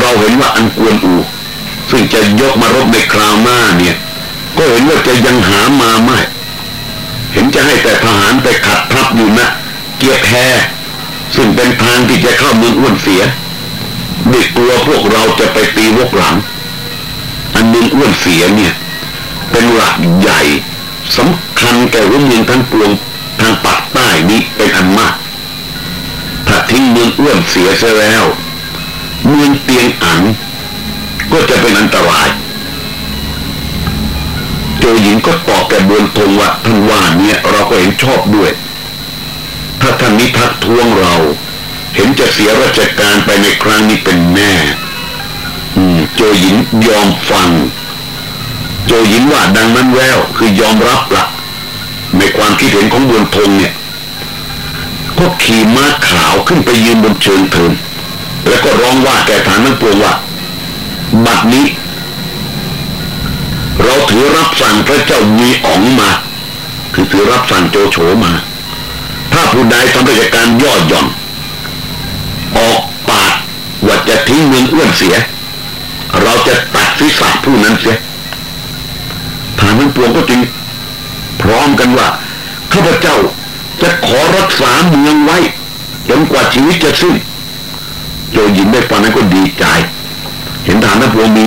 เราเห็นว่าอันกวนอู ซึ่งจะยกมารบในคราวหน้าเนี่ย ก็เห็นว่าจะยังหามาไม่เห็นจะให้แต่ทหารไปขัดทับอยู่นะ เกียร์แพซึ่งเป็นทางที่จะเข้าเมืองอ้วนเสีย ด้วยกลัวพวกเราจะไปตีวกหลัง อันนึงอ้วนเสียเนี่ย เป็นหลักใหญ่สำคัญแก่หัวเมืองทั้งปวงทางปากใต้นี้เป็นอันมากถ้าทิ้งเมืองอ้วนเสียเสียแล้ว เมืองเตียงอันก็จะเป็นอันตรายโจหญิงก็ตอบแกบนทงว่าท่านว่าเนี่ยเราก็เห็นชอบด้วย ถ้าท่านนิทักท้วงเรา เห็นจะเสียราชการไปในครั้งนี้เป็นแน่อืมโจหญิงยอมฟัง โจหญิงว่าดังนั้นแล้วคือยอมรับละในความคิดเห็นของบนทงเนี่ยก็ขี่ม้าขาวขึ้นไปยืนบนเชิงเทินแล้วก็ร้องว่าแกฐานนั้นปวงว่าบัดนี้ เราถือรับสั่งพระเจ้ามีอ๋องมา คือถือรับสั่งโจโฉมา ถ้าผู้ใดทำราชการย่อหย่อน ออกปากว่าจะทิ้งเมืองอ้วนเสีย เราจะตัดศีรษะผู้นั้นเสียฐานนั้นปวงก็จึงพร้อมกันว่าข้าพเจ้าจะขอรักษาเมืองไว้จนกว่าชีวิตจะสิ้นโจหญิงได้ฟังนั้นก็ดีใจ เห็นฐานทั้งปวงมี